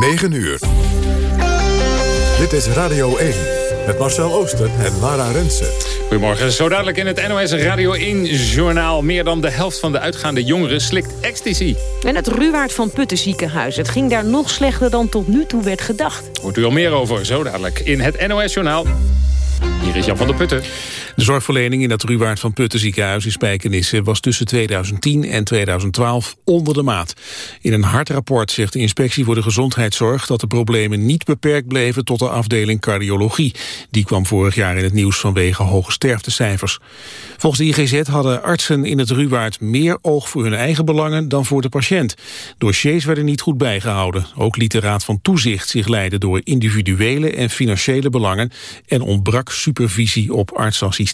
9 uur. Dit is Radio 1 met Marcel Ooster en Lara Rensen. Goedemorgen. Zo dadelijk in het NOS Radio 1-journaal. Meer dan de helft van de uitgaande jongeren slikt ecstasy. En het Ruwaard van Putten ziekenhuis. Het ging daar nog slechter dan tot nu toe werd gedacht. Hoort u al meer over, zo dadelijk in het NOS-journaal. Hier is Jan van der Putten. De zorgverlening in het Ruwaard van Putten ziekenhuis in Spijkenisse was tussen 2010 en 2012 onder de maat. In een hard rapport zegt de inspectie voor de gezondheidszorg dat de problemen niet beperkt bleven tot de afdeling cardiologie. Die kwam vorig jaar in het nieuws vanwege hoge sterftecijfers. Volgens de IGZ hadden artsen in het Ruwaard meer oog voor hun eigen belangen dan voor de patiënt. Dossiers werden niet goed bijgehouden. Ook liet de Raad van Toezicht zich leiden door individuele en financiële belangen en ontbrak supervisie op artsassistenten.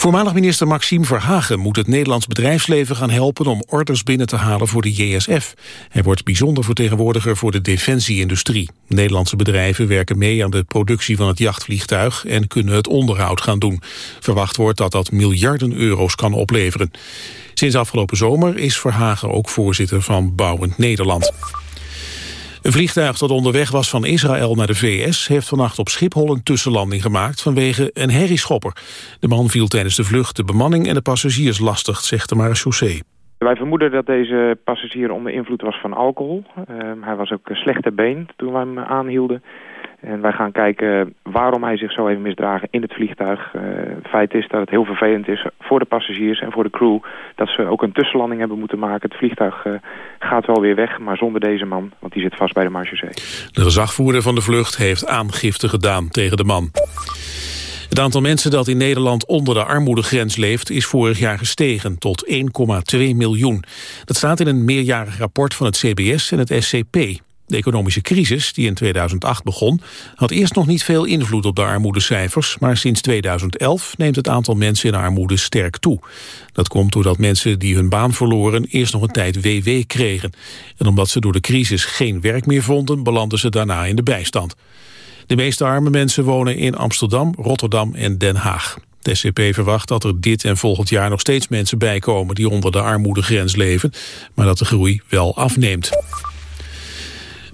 Voormalig minister Maxime Verhagen moet het Nederlands bedrijfsleven gaan helpen om orders binnen te halen voor de JSF. Hij wordt bijzonder vertegenwoordiger voor de defensieindustrie. Nederlandse bedrijven werken mee aan de productie van het jachtvliegtuig en kunnen het onderhoud gaan doen. Verwacht wordt dat dat miljarden euro's kan opleveren. Sinds afgelopen zomer is Verhagen ook voorzitter van Bouwend Nederland. Een vliegtuig dat onderweg was van Israël naar de VS... heeft vannacht op Schiphol een tussenlanding gemaakt vanwege een herrieschopper. De man viel tijdens de vlucht de bemanning en de passagiers lastig, zegt de marechaussee. Wij vermoeden dat deze passagier onder invloed was van alcohol. Uh, hij was ook slecht been toen we hem aanhielden. En wij gaan kijken waarom hij zich zo heeft misdragen in het vliegtuig. Uh, feit is dat het heel vervelend is voor de passagiers en voor de crew... dat ze ook een tussenlanding hebben moeten maken. Het vliegtuig uh, gaat wel weer weg, maar zonder deze man, want die zit vast bij de Marchezee. De gezagvoerder van de vlucht heeft aangifte gedaan tegen de man. Het aantal mensen dat in Nederland onder de armoedegrens leeft... is vorig jaar gestegen tot 1,2 miljoen. Dat staat in een meerjarig rapport van het CBS en het SCP. De economische crisis, die in 2008 begon, had eerst nog niet veel invloed op de armoedecijfers, maar sinds 2011 neemt het aantal mensen in armoede sterk toe. Dat komt doordat mensen die hun baan verloren eerst nog een tijd WW kregen. En omdat ze door de crisis geen werk meer vonden, belanden ze daarna in de bijstand. De meeste arme mensen wonen in Amsterdam, Rotterdam en Den Haag. De SCP verwacht dat er dit en volgend jaar nog steeds mensen bijkomen die onder de armoedegrens leven, maar dat de groei wel afneemt.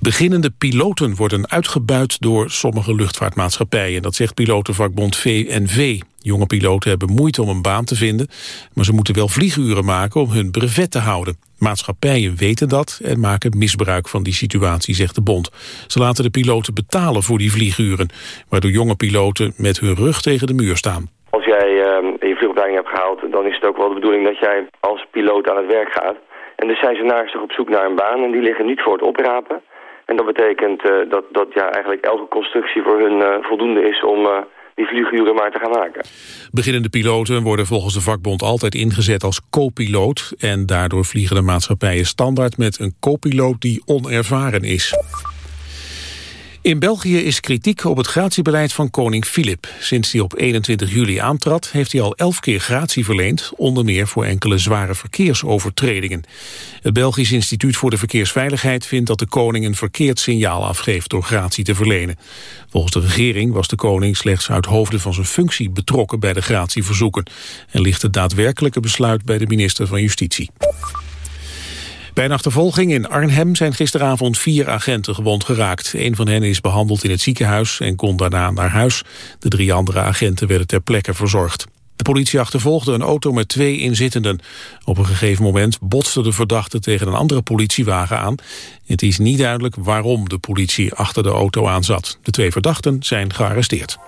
Beginnende piloten worden uitgebuit door sommige luchtvaartmaatschappijen. Dat zegt pilotenvakbond VNV. Jonge piloten hebben moeite om een baan te vinden... maar ze moeten wel vlieguren maken om hun brevet te houden. Maatschappijen weten dat en maken misbruik van die situatie, zegt de bond. Ze laten de piloten betalen voor die vlieguren... waardoor jonge piloten met hun rug tegen de muur staan. Als jij uh, je vliegopleiding hebt gehaald... dan is het ook wel de bedoeling dat jij als piloot aan het werk gaat... En dus zijn ze naast op zoek naar een baan en die liggen niet voor het oprapen. En dat betekent uh, dat, dat ja, eigenlijk elke constructie voor hun uh, voldoende is om uh, die vlieguren maar te gaan maken. Beginnende piloten worden volgens de vakbond altijd ingezet als co-piloot. En daardoor vliegen de maatschappijen standaard met een co-piloot die onervaren is. In België is kritiek op het gratiebeleid van koning Filip. Sinds hij op 21 juli aantrad, heeft hij al elf keer gratie verleend... onder meer voor enkele zware verkeersovertredingen. Het Belgisch Instituut voor de Verkeersveiligheid vindt dat de koning... een verkeerd signaal afgeeft door gratie te verlenen. Volgens de regering was de koning slechts uit hoofde van zijn functie... betrokken bij de gratieverzoeken. En ligt het daadwerkelijke besluit bij de minister van Justitie. Bij een achtervolging in Arnhem zijn gisteravond vier agenten gewond geraakt. Een van hen is behandeld in het ziekenhuis en kon daarna naar huis. De drie andere agenten werden ter plekke verzorgd. De politie achtervolgde een auto met twee inzittenden. Op een gegeven moment botste de verdachte tegen een andere politiewagen aan. Het is niet duidelijk waarom de politie achter de auto aan zat. De twee verdachten zijn gearresteerd.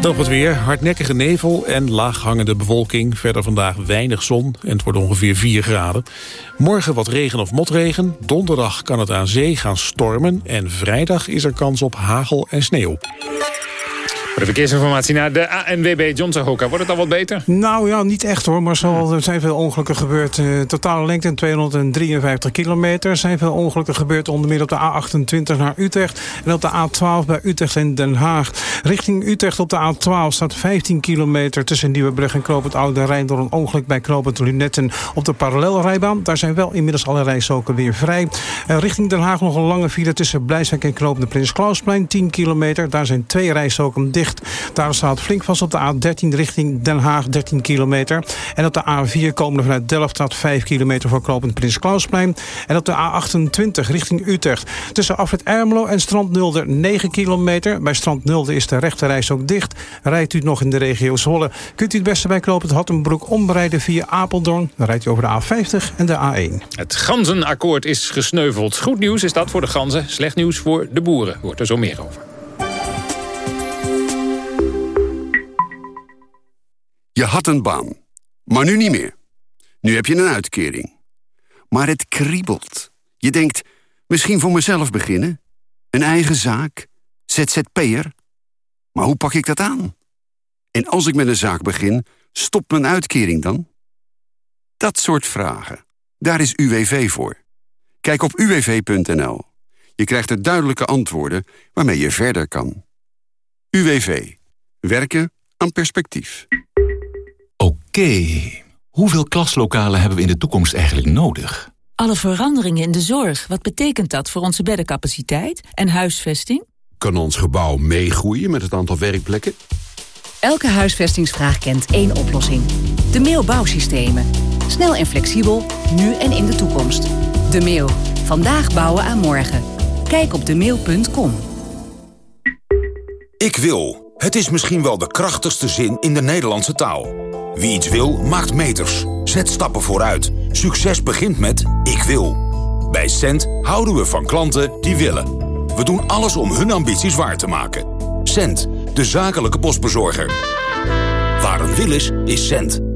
Dan het weer, hardnekkige nevel en laaghangende bewolking. Verder vandaag weinig zon en het wordt ongeveer 4 graden. Morgen wat regen of motregen. Donderdag kan het aan zee gaan stormen. En vrijdag is er kans op hagel en sneeuw. De verkeersinformatie naar de ANWB John Zahoka. Wordt het al wat beter? Nou ja, niet echt hoor. Maar er zijn veel ongelukken gebeurd. Uh, totale lengte 253 kilometer. Er zijn veel ongelukken gebeurd. Onder meer op de A28 naar Utrecht. En op de A12 bij Utrecht en Den Haag. Richting Utrecht op de A12 staat 15 kilometer tussen Nieuwebrug en Knoop het Oude Rijn. Door een ongeluk bij Knoop Lunetten op de parallelrijbaan. Daar zijn wel inmiddels alle rijstroken weer vrij. Uh, richting Den Haag nog een lange file tussen Blijswijk en Knoop de Prins Klausplein. 10 kilometer. Daar zijn twee rijstroken dicht Daar staat flink vast op de A13 richting Den Haag, 13 kilometer. En op de A4 komen vanuit Delft staat 5 kilometer voor knooppunt Prins Klausplein. En op de A28 richting Utrecht. Tussen Afrit Ermelo en Strand Nulde 9 kilometer. Bij Strand Nulde is de rechterreis ook dicht. Rijdt u nog in de regio Zwolle, kunt u het beste bij knooppunt Hattenbroek omrijden via Apeldoorn. Dan rijdt u over de A50 en de A1. Het ganzenakkoord is gesneuveld. Goed nieuws is dat voor de ganzen. Slecht nieuws voor de boeren. Hoort er zo meer over. Je had een baan, maar nu niet meer. Nu heb je een uitkering. Maar het kriebelt. Je denkt, misschien voor mezelf beginnen? Een eigen zaak? ZZP'er? Maar hoe pak ik dat aan? En als ik met een zaak begin, stopt mijn uitkering dan? Dat soort vragen. Daar is UWV voor. Kijk op uwv.nl. Je krijgt er duidelijke antwoorden waarmee je verder kan. UWV. Werken aan perspectief. Oké. Hoeveel klaslokalen hebben we in de toekomst eigenlijk nodig? Alle veranderingen in de zorg, wat betekent dat voor onze beddencapaciteit en huisvesting? Kan ons gebouw meegroeien met het aantal werkplekken? Elke huisvestingsvraag kent één oplossing. De Mail Bouwsystemen. Snel en flexibel, nu en in de toekomst. De Mail. Vandaag bouwen aan morgen. Kijk op demail.com. Ik wil. Het is misschien wel de krachtigste zin in de Nederlandse taal. Wie iets wil, maakt meters. Zet stappen vooruit. Succes begint met ik wil. Bij Cent houden we van klanten die willen. We doen alles om hun ambities waar te maken. Cent, de zakelijke postbezorger. Waar een wil is, is Cent.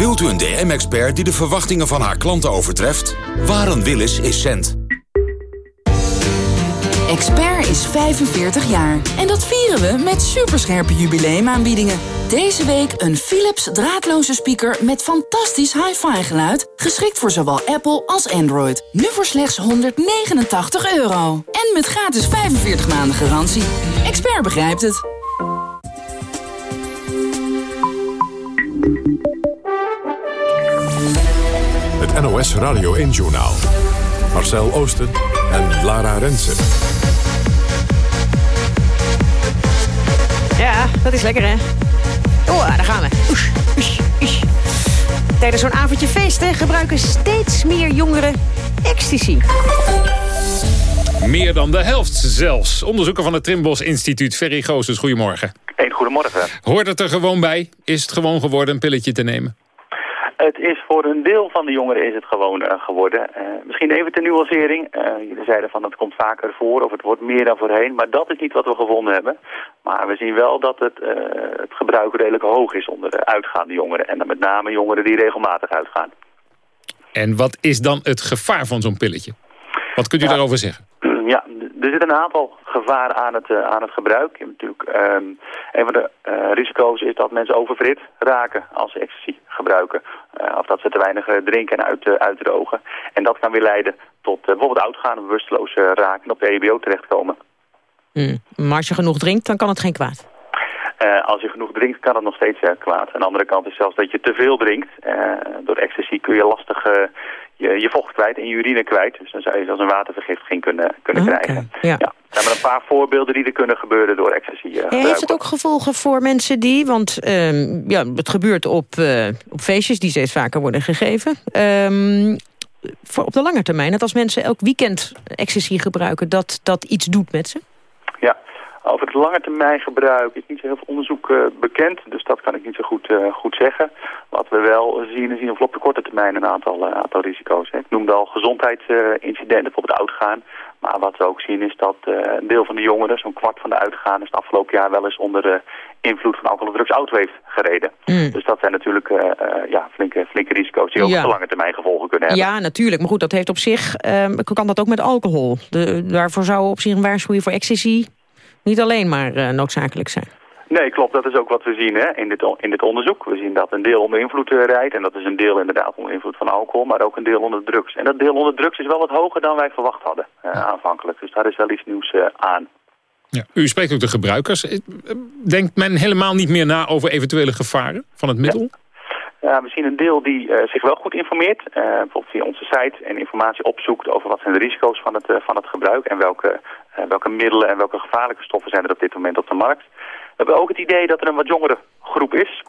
Wilt u een DM-expert die de verwachtingen van haar klanten overtreft? Waar een wil is, is cent. Expert is 45 jaar. En dat vieren we met superscherpe jubileumaanbiedingen. Deze week een Philips draadloze speaker met fantastisch hi-fi geluid. Geschikt voor zowel Apple als Android. Nu voor slechts 189 euro. En met gratis 45 maanden garantie. Expert begrijpt het. NOS Radio 1-journaal. Marcel Oosten en Lara Rensen. Ja, dat is lekker, hè? Oh, daar gaan we. Oesh, oesh, oesh. Tijdens zo'n avondje feesten gebruiken steeds meer jongeren ecstasy. Meer dan de helft zelfs. Onderzoeker van het Trimbos Instituut, Ferry Goossens, goedemorgen. Een goedemorgen. Hoort het er gewoon bij? Is het gewoon geworden een pilletje te nemen? Het is voor een deel van de jongeren is het gewoon uh, geworden. Uh, misschien even ter nuancering. Uh, jullie zeiden van het komt vaker voor of het wordt meer dan voorheen. Maar dat is niet wat we gevonden hebben. Maar we zien wel dat het, het gebruik redelijk hoog is onder de uitgaande jongeren. En dan met name jongeren die regelmatig uitgaan. En wat is dan het gevaar van zo'n pilletje? Wat kunt u ja. daarover zeggen? Er zit een aantal gevaren aan het, uh, aan het gebruik. Natuurlijk, um, een van de uh, risico's is dat mensen overfrit raken als ze ecstasy gebruiken. Uh, of dat ze te weinig drinken en uit, uitdrogen. En dat kan weer leiden tot bijvoorbeeld uitgaan, bewusteloos raken en op de EBO terechtkomen. Mm. Maar als je genoeg drinkt, dan kan het geen kwaad. Uh, als je genoeg drinkt, kan het nog steeds uh, kwaad. Aan de andere kant is zelfs dat je te veel drinkt. Uh, door ecstasy kun je lastig je, je vocht kwijt en je urine kwijt. Dus dan zou je zelfs een watervergiftiging kunnen, kunnen Okay, krijgen. ja. Ja. Er zijn maar een paar voorbeelden die er kunnen gebeuren door ecstasy. Heeft het ook gevolgen voor mensen die, want um, ja, het gebeurt op, op feestjes die steeds vaker worden gegeven. Um, voor op de lange termijn, dat als mensen elk weekend ecstasy gebruiken, dat dat iets doet met ze? Over het lange termijn gebruik is niet zo heel veel onderzoek uh, bekend, dus dat kan ik niet zo goed, uh, goed zeggen. Wat we wel zien, is in op de korte termijn een aantal, uh, aantal risico's. Hè. Ik noemde al gezondheidsincidenten, bijvoorbeeld uitgaan. Maar wat we ook zien is dat een deel van de jongeren, zo'n kwart van de uitgaan, is het afgelopen jaar wel eens onder de invloed van alcohol en drugs auto heeft gereden. Mm. Dus dat zijn natuurlijk ja, flinke, flinke risico's die ook Ja. op de lange termijn gevolgen kunnen hebben. Ja, natuurlijk. Maar goed, dat heeft op zich, um, kan dat ook met alcohol. De, daarvoor zou op zich een waarschuwing voor ecstasy niet alleen maar uh, noodzakelijk zijn. Nee, klopt. Dat is ook wat we zien hè, in, dit, in dit onderzoek. We zien dat een deel onder invloed uh, rijdt. En dat is een deel inderdaad onder invloed van alcohol, maar ook een deel onder drugs. En dat deel onder drugs is wel wat hoger dan wij verwacht hadden uh, aanvankelijk. Dus daar is wel iets nieuws uh, aan. Ja. U spreekt ook de gebruikers. Denkt men helemaal niet meer na over eventuele gevaren van het middel? Ja. Ja, we zien een deel die uh, zich wel goed informeert. Uh, bijvoorbeeld via onze site en informatie opzoekt over wat zijn de risico's van het, uh, van het gebruik. En welke, welke middelen en welke gevaarlijke stoffen zijn er op dit moment op de markt. We hebben ook het idee dat er een wat jongere groep is.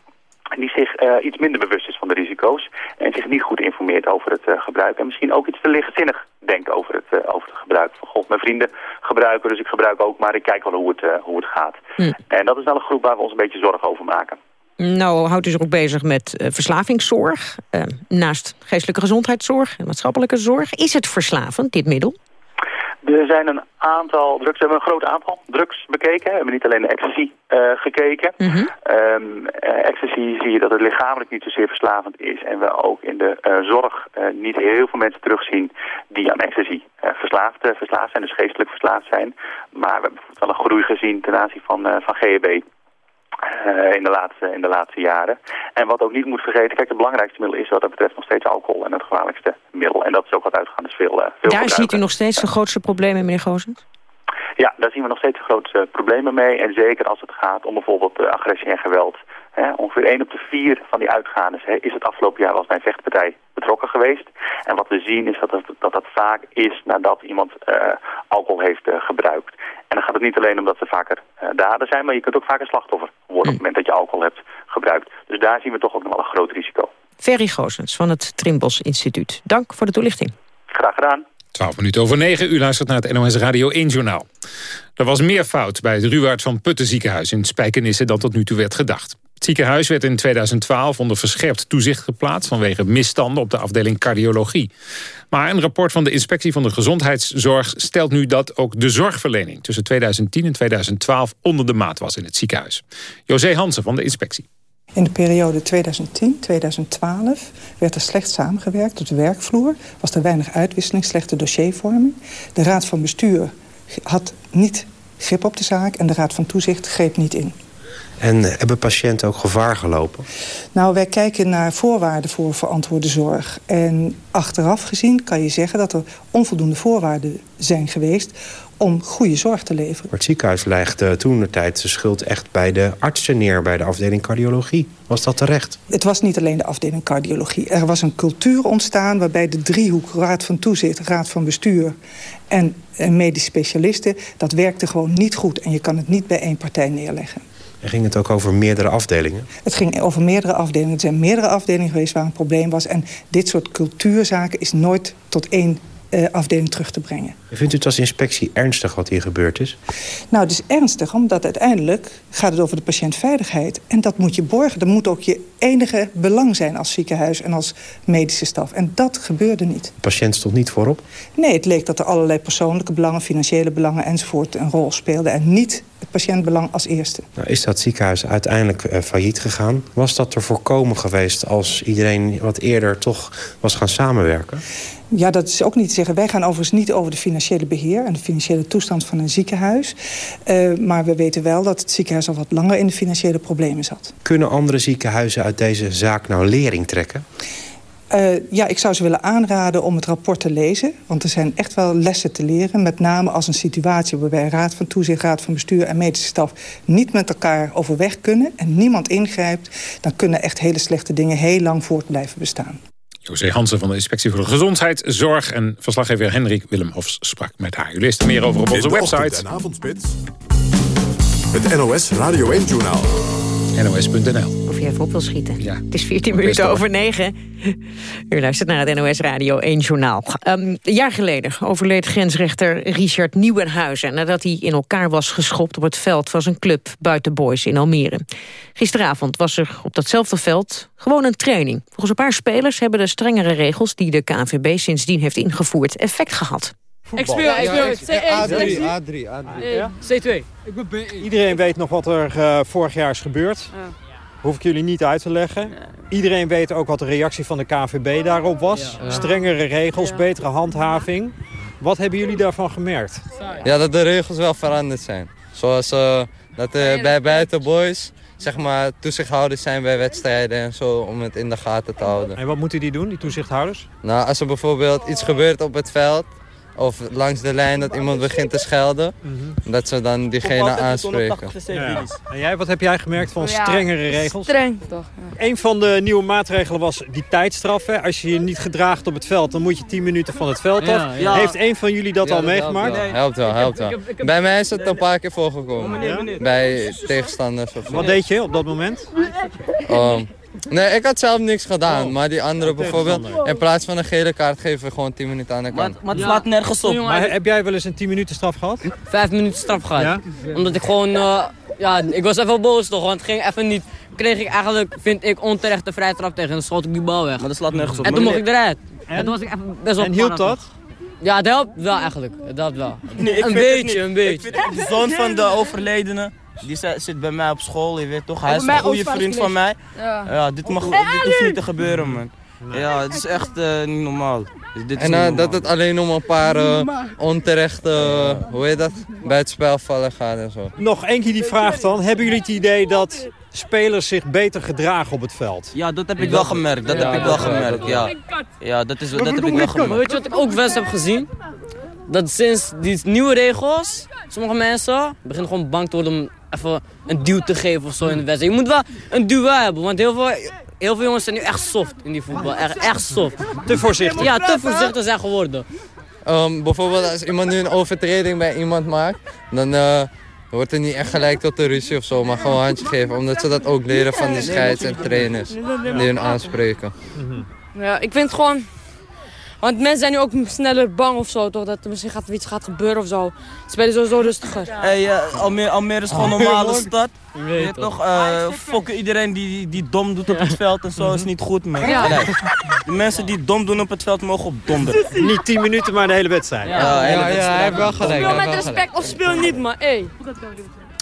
Die zich iets minder bewust is van de risico's. En zich niet goed informeert over het gebruik. En misschien ook iets te lichtzinnig denkt over het, over het gebruik. Van god, mijn vrienden gebruiken, dus ik gebruik ook. Maar ik kijk wel hoe het, hoe het gaat. Hm. En dat is wel een groep waar we ons een beetje zorgen over maken. Nou houdt u zich ook bezig met uh, verslavingszorg. Uh, naast geestelijke gezondheidszorg en maatschappelijke zorg. Is het verslavend, dit middel? Er zijn een aantal drugs, we hebben een groot aantal drugs bekeken. We hebben niet alleen de ecstasy uh, gekeken. Mm -hmm. um, ecstasy zie je dat het lichamelijk niet zozeer verslavend is. En we ook in de zorg niet heel veel mensen terugzien die aan ecstasy verslaafd, verslaafd zijn. Dus geestelijk verslaafd zijn. Maar we hebben bijvoorbeeld wel een groei gezien ten aanzien van, van GHB. Uh, in, de laatste, in de laatste jaren. En wat ook niet moet vergeten, kijk, het belangrijkste middel is wat dat betreft nog steeds alcohol en het gevaarlijkste middel. En dat is ook wat uitgaan, dus veel, uh, veel Daar ziet u nog steeds de grootste problemen, meneer Gozens? Ja, daar zien we nog steeds de grootste problemen mee. En zeker als het gaat om bijvoorbeeld uh, agressie en geweld. Hè, ongeveer 1 op de 4 van die uitgaanders hè, is het afgelopen jaar bij een vechtpartij betrokken geweest. En wat we zien is dat het, dat, dat vaak is nadat iemand uh, alcohol heeft uh, gebruikt. En dan gaat het niet alleen om dat ze vaker uh, dader zijn, maar je kunt ook vaker slachtoffer worden op het moment dat je alcohol hebt gebruikt. Dus daar zien we toch ook nog wel een groot risico. Ferry Goosens van het Trimbos Instituut. Dank voor de toelichting. Graag gedaan. 12 minuten over 9. U luistert naar het NOS Radio 1 Journaal. Er was meer fout bij het Ruwaard van Putten ziekenhuis in Spijkenisse dan tot nu toe werd gedacht. Het ziekenhuis werd in 2012 onder verscherpt toezicht geplaatst... vanwege misstanden op de afdeling cardiologie. Maar een rapport van de Inspectie van de Gezondheidszorg... stelt nu dat ook de zorgverlening tussen 2010 en 2012 onder de maat was in het ziekenhuis. José Hansen van de Inspectie. In de periode 2010-2012 werd er slecht samengewerkt op de werkvloer. Was er weinig uitwisseling, slechte dossiervorming. De raad van bestuur had niet grip op de zaak... en de raad van toezicht greep niet in. En hebben patiënten ook gevaar gelopen? Nou, wij kijken naar voorwaarden voor verantwoorde zorg. En achteraf gezien kan je zeggen dat er onvoldoende voorwaarden zijn geweest om goede zorg te leveren. Maar het ziekenhuis legde toen de tijd de schuld echt bij de artsen neer... bij de afdeling cardiologie. Was dat terecht? Het was niet alleen de afdeling cardiologie. Er was een cultuur ontstaan waarbij de driehoek... raad van toezicht, raad van bestuur en, en medisch specialisten... dat werkte gewoon niet goed. En je kan het niet bij één partij neerleggen. En ging het ook over meerdere afdelingen? Het ging over meerdere afdelingen. Er zijn meerdere afdelingen geweest waar een probleem was. En dit soort cultuurzaken is nooit tot één uh, afdeling terug te brengen. Vindt u het als inspectie ernstig wat hier gebeurd is? Nou, het is ernstig omdat uiteindelijk gaat het over de patiëntveiligheid. En dat moet je borgen. Dat moet ook je enige belang zijn als ziekenhuis en als medische staf. En dat gebeurde niet. De patiënt stond niet voorop? Nee, het leek dat er allerlei persoonlijke belangen, financiële belangen enzovoort een rol speelden. En niet het patiëntbelang als eerste. Nou, is dat ziekenhuis uiteindelijk uh, failliet gegaan? Was dat te voorkomen geweest als iedereen wat eerder toch was gaan samenwerken? Ja, dat is ook niet te zeggen. Wij gaan overigens niet over de financiële beheer... en de financiële toestand van een ziekenhuis. Uh, maar we weten wel dat het ziekenhuis al wat langer in de financiële problemen zat. Kunnen andere ziekenhuizen uit deze zaak nou lering trekken? Uh, ja, ik zou ze willen aanraden om het rapport te lezen. Want er zijn echt wel lessen te leren. Met name als een situatie waarbij Raad van Toezicht, Raad van Bestuur en medische staf... niet met elkaar overweg kunnen en niemand ingrijpt... dan kunnen echt hele slechte dingen heel lang voort blijven bestaan. José Hansen van de Inspectie voor de Gezondheidszorg... en verslaggever Hendrik Willem Hofs sprak met haar. U leest er meer over op onze website. Het NOS Radio 1-journaal. NOS.nl. Of je even op wil schieten. Ja. Het is 14 minuten over 9. U luistert naar het NOS Radio 1 Journaal. Um, een jaar geleden overleed grensrechter Richard Nieuwenhuizen... nadat hij in elkaar was geschopt op het veld van zijn club buiten Boys in Almere. Gisteravond was er op datzelfde veld gewoon een training. Volgens een paar spelers hebben de strengere regels... die de KNVB sindsdien heeft ingevoerd effect gehad. Ik speel, ik speel. A3, A3, A3. C2. Iedereen weet nog wat er uh, vorig jaar is gebeurd. Hoef ik jullie niet uit te leggen. Iedereen weet ook wat de reactie van de KVB daarop was. Strengere regels, betere handhaving. Wat hebben jullie daarvan gemerkt? Ja, dat de regels wel veranderd zijn. Zoals uh, Dat uh, bij buitenboys zeg maar, toezichthouders zijn bij wedstrijden en zo om het in de gaten te houden. En wat moeten die doen, die toezichthouders? Nou, als er bijvoorbeeld iets gebeurt op het veld of langs de lijn dat iemand begint te schelden, mhm. dat ze dan diegene aanspreken. En jij, wat heb jij gemerkt van strengere regels? Streng toch. Ja. Een van de nieuwe maatregelen was die tijdstraf. Hè? Als je je niet gedraagt op het veld, dan moet je 10 minuten van het veld af. Heeft een van jullie dat al meegemaakt? Helpt wel, helpt wel. Bij mij is het een paar keer voorgekomen. Bij tegenstanders of Wat deed je op dat moment? Um, Nee, ik had zelf niks gedaan. Maar die andere bijvoorbeeld, in plaats van een gele kaart geven we gewoon 10 minuten aan de kant. Maar, maar het slaat nergens op. Maar heb jij wel eens een 10 minuten straf gehad? 5 minuten straf gehad. Ja? Omdat ik gewoon, uh, ja, ik was even boos toch, want het ging even niet. Kreeg ik eigenlijk, vind ik, onterecht de vrije trap tegen en dan schoot ik die bal weg. Maar dat slaat nergens op. En toen mocht ik eruit. En, en toen was ik even best wel En hielp dat? Ja, het helpt wel eigenlijk. Het helpt wel. Nee, een beetje, een beetje. Ik vind de zoon van de overledene die zit bij mij op school, je weet toch? Hij is een goede vriend van mij. Ja, ja dit, mag, dit hoeft niet te gebeuren, man. Ja, het is echt uh, niet normaal. Dus dit is en uh, dat het alleen om een paar uh, onterechte, hoe heet dat, bij het spel vallen gaat en zo. Nog één keer die vraag dan. Hebben jullie het idee dat spelers zich beter gedragen op het veld? Ja, dat heb ik wel gemerkt. Dat heb ik wel gemerkt, ja. Ja, dat, is, dat heb ik wel gemerkt. Maar weet je wat ik ook wel eens heb gezien? Dat sinds die nieuwe regels, sommige mensen beginnen gewoon bang te worden om even een duw te geven of zo in de wedstrijd. Je moet wel een duel hebben, want heel veel, heel veel jongens zijn nu echt soft in die voetbal. Echt, echt soft. Te voorzichtig? Ja, te voorzichtig zijn geworden. Um, bijvoorbeeld als iemand nu een overtreding bij iemand maakt, dan uh, wordt er niet echt gelijk tot de ruzie of zo, maar gewoon een handje geven. Omdat ze dat ook leren van de scheids en trainers die hun aanspreken. Ja, ik vind het gewoon want mensen zijn nu ook sneller bang of zo, toch? Dat er misschien gaat, iets gaat gebeuren of zo. Ze spelen sowieso rustiger. Hey, uh, Almere, Almere is gewoon een normale stad. Je weet toch, uh, fokken iedereen die, die dom doet op het veld en zo is niet goed, man. Ja. De mensen die dom doen op het veld mogen op donder. Niet 10 minuten, maar de hele wedstrijd. Ja, ja, ja, ja hij heeft wel gelijk. Speel met respect of speel niet, maar Hey.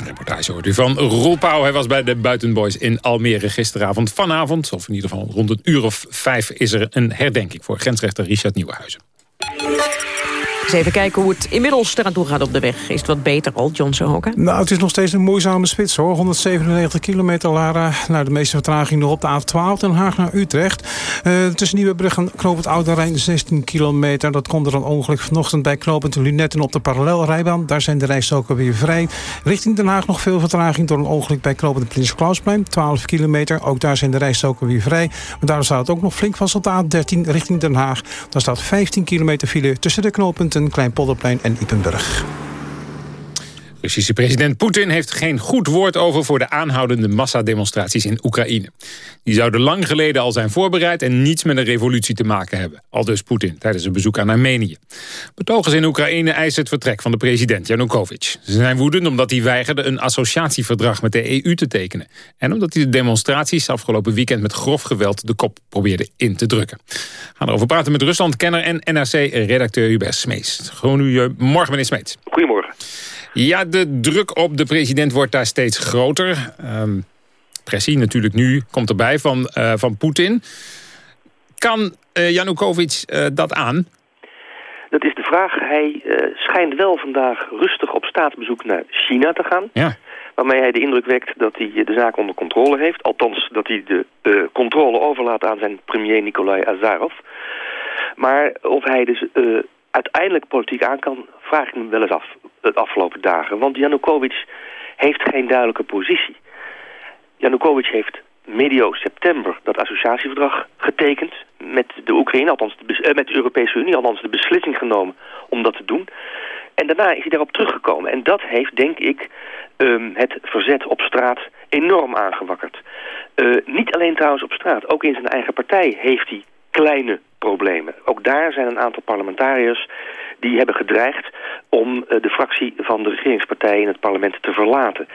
Reportage hoort u van Roel Pauw. Hij was bij de Buitenboys in Almere gisteravond. Vanavond, of in ieder geval rond een uur of vijf... is er een herdenking voor grensrechter Richard Nieuwenhuizen. Even kijken hoe het inmiddels eraan toe gaat op de weg. Is het wat beter al, John Sohoka? Nou, het is nog steeds een moeizame spits hoor. 197 kilometer, Lara. Nou, de meeste vertraging nog op de A12 Den Haag naar Utrecht. Uh, tussen Nieuwebrug en Knoopend Oude Rijn 16 kilometer. Dat komt er een ongeluk vanochtend bij Knoopend Lunetten op de parallelrijbaan. Daar zijn de rijstoken weer vrij. Richting Den Haag nog veel vertraging door een ongeluk bij Knoopend Prins Klausplein. 12 kilometer. Ook daar zijn de rijstoken weer vrij. Maar daar staat het ook nog flink vast op de A13 richting Den Haag. Daar staat 15 kilometer file tussen de knooppunten Kleinpolderplein en Ipenburg. Russische president Poetin heeft geen goed woord over... voor de aanhoudende massademonstraties in Oekraïne. Die zouden lang geleden al zijn voorbereid... en niets met een revolutie te maken hebben. Al dus Poetin tijdens een bezoek aan Armenië. Betogers in Oekraïne eisen het vertrek van de president Janukovic. Ze zijn woedend omdat hij weigerde een associatieverdrag met de EU te tekenen. En omdat hij de demonstraties afgelopen weekend... met grof geweld de kop probeerde in te drukken. We gaan erover praten met Rusland-kenner en NRC-redacteur Hubert Smees. Gewoon morgen, meneer Smeets. Goedemorgen. Ja, de druk op de president wordt daar steeds groter. Um, pressie natuurlijk nu komt erbij van, uh, van Poetin. Kan uh, Janukovic uh, dat aan? Dat is de vraag. Hij schijnt wel vandaag rustig op staatsbezoek naar China te gaan. Ja. Waarmee hij de indruk wekt dat hij de zaak onder controle heeft. Althans, dat hij de controle overlaat aan zijn premier Nikolai Azarov. Maar of hij dus uiteindelijk politiek aan kan, vraag ik me wel eens af de afgelopen dagen. Want Janukovic heeft geen duidelijke positie. Janukovic heeft medio september dat associatieverdrag getekend met de Oekraïne, althans eh, met de Europese Unie, althans de beslissing genomen om dat te doen. En daarna is hij daarop teruggekomen. En dat heeft, denk ik, um, het verzet op straat enorm aangewakkerd. Uh, niet alleen trouwens op straat, ook in zijn eigen partij heeft hij kleine problemen. Ook daar zijn een aantal parlementariërs die hebben gedreigd om eh, de fractie van de regeringspartij in het parlement te verlaten.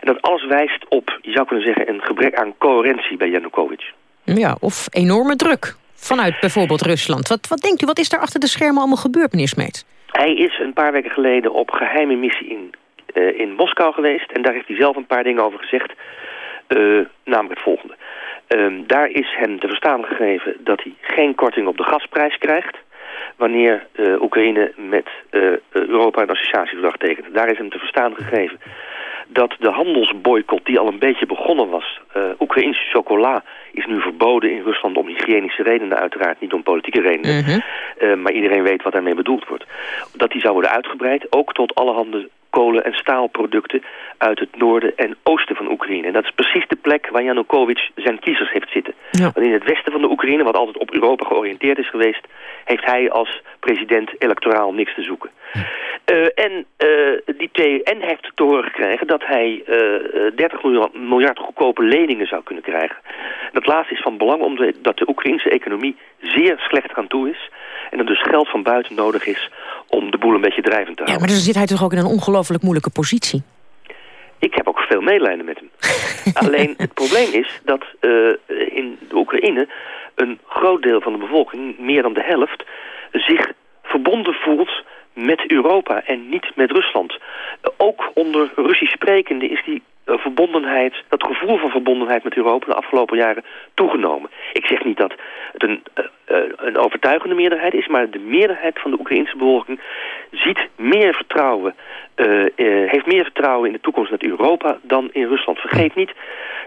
En dat alles wijst op, je zou kunnen zeggen, een gebrek aan coherentie bij Janukovic. Ja, of enorme druk vanuit bijvoorbeeld Rusland. Wat, wat denkt u, wat is daar achter de schermen allemaal gebeurd, meneer Smeet? Hij is een paar weken geleden op geheime missie in, uh, in Moskou geweest. En daar heeft hij zelf een paar dingen over gezegd. Uh, namelijk het volgende. Uh, daar is hem te verstaan gegeven dat hij geen korting op de gasprijs krijgt wanneer uh, Oekraïne met uh, Europa een associatieverdrag tekent. Daar is hem te verstaan gegeven dat de handelsboycott die al een beetje begonnen was... Uh, Oekraïnse chocola is nu verboden in Rusland om hygiënische redenen uiteraard, niet om politieke redenen. Mhm. Uh, maar iedereen weet wat daarmee bedoeld wordt. Dat die zou worden uitgebreid, ook tot allerhande kolen- en staalproducten uit het noorden en oosten van Oekraïne. En dat is precies de plek waar Janukovic zijn kiezers heeft zitten. Want in het westen van de Oekraïne, wat altijd op Europa georiënteerd is geweest... heeft hij als president electoraal niks te zoeken. Uh, en, uh, die twee, en hij heeft te horen gekregen dat hij uh, 30 miljard, goedkope leningen zou kunnen krijgen. Dat laatste is van belang omdat de Oekraïnse economie zeer slecht aan toe is. En er dus geld van buiten nodig is om de boel een beetje drijvend te houden. Ja, maar dan zit hij toch ook in een ongelooflijk moeilijke positie? Ik heb ook veel medelijden met hem. Alleen het probleem is dat in de Oekraïne een groot deel van de bevolking, meer dan de helft, zich verbonden voelt met Europa en niet met Rusland. Ook onder Russisch sprekenden is die uh, verbondenheid, dat gevoel van verbondenheid met Europa de afgelopen jaren toegenomen. Ik zeg niet dat het een, uh, een overtuigende meerderheid is, maar de meerderheid van de Oekraïnse bevolking ziet meer vertrouwen, heeft meer vertrouwen in de toekomst met Europa dan in Rusland. Vergeet niet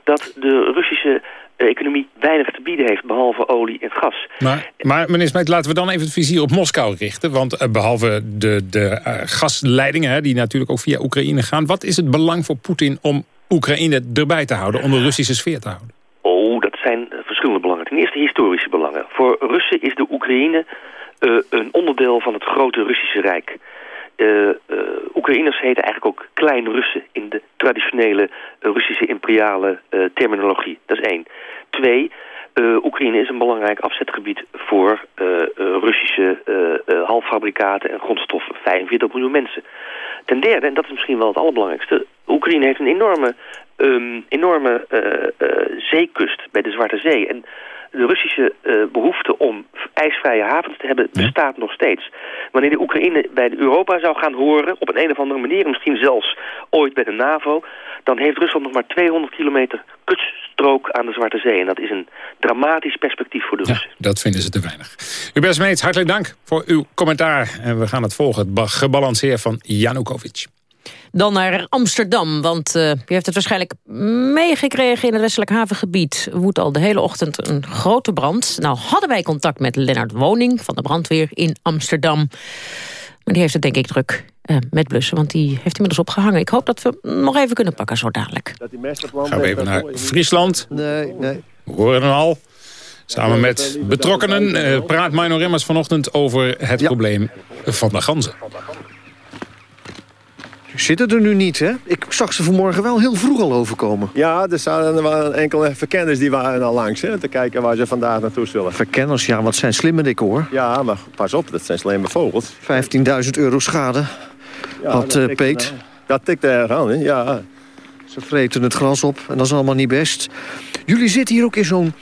dat de Russische economie weinig te bieden heeft, behalve olie en gas. Maar, maar meneer Smit, laten we dan even het vizier op Moskou richten. Want uh, behalve de, de uh, gasleidingen, hè, die natuurlijk ook via Oekraïne gaan... wat is het belang voor Poetin om Oekraïne erbij te houden, om de Russische sfeer te houden? Oh, dat zijn verschillende belangen. Ten eerste historische belangen. Voor Russen is de Oekraïne een onderdeel van het grote Russische Rijk... Uh, uh, Oekraïners heten eigenlijk ook Klein-Russen in de traditionele uh, Russische imperiale terminologie. Dat is één. Twee, Oekraïne is een belangrijk afzetgebied voor Russische halffabrikaten en grondstoffen. 45 miljoen mensen. Ten derde, en dat is misschien wel het allerbelangrijkste, Oekraïne heeft een enorme, um, enorme zeekust bij de Zwarte Zee. En de Russische uh, behoefte om ijsvrije havens te hebben bestaat nog steeds. Wanneer de Oekraïne bij Europa zou gaan horen, op een, een of andere manier, misschien zelfs ooit bij de NAVO, dan heeft Rusland nog maar 200 kilometer kutstrook aan de Zwarte Zee. En dat is een dramatisch perspectief voor de Russen. Ja, dat vinden ze te weinig. Hubert Smeets, hartelijk dank voor uw commentaar. En we gaan het volgen, het gebalanceer van Janukovic. Dan naar Amsterdam, want uh, u heeft het waarschijnlijk meegekregen... in het westelijk havengebied woedt al de hele ochtend een grote brand. Nou hadden wij contact met Lennart Woning van de brandweer in Amsterdam. Maar die heeft het denk ik druk uh, met blussen, want die heeft inmiddels opgehangen. Ik hoop dat we hem nog even kunnen pakken zo dadelijk. Gaan we even naar Friesland. Nee, nee. We horen hem al. Samen met betrokkenen uh, praat Mino Remmers vanochtend over het ja. probleem van de ganzen zitten er nu niet, hè? Ik zag ze vanmorgen wel heel vroeg al overkomen. Ja, er, er waren enkele verkenners die waren al langs, hè? Te kijken waar ze vandaag naartoe zullen. Verkenners, ja, wat zijn slimme dikken, hoor. Ja, maar pas op, dat zijn slimme vogels. 15.000 euro schade. Ja, Had uh, Peet. Dat tikt er aan, hè? Ja. Ze vreten het gras op en dat is allemaal niet best. Jullie zitten hier ook in zo'n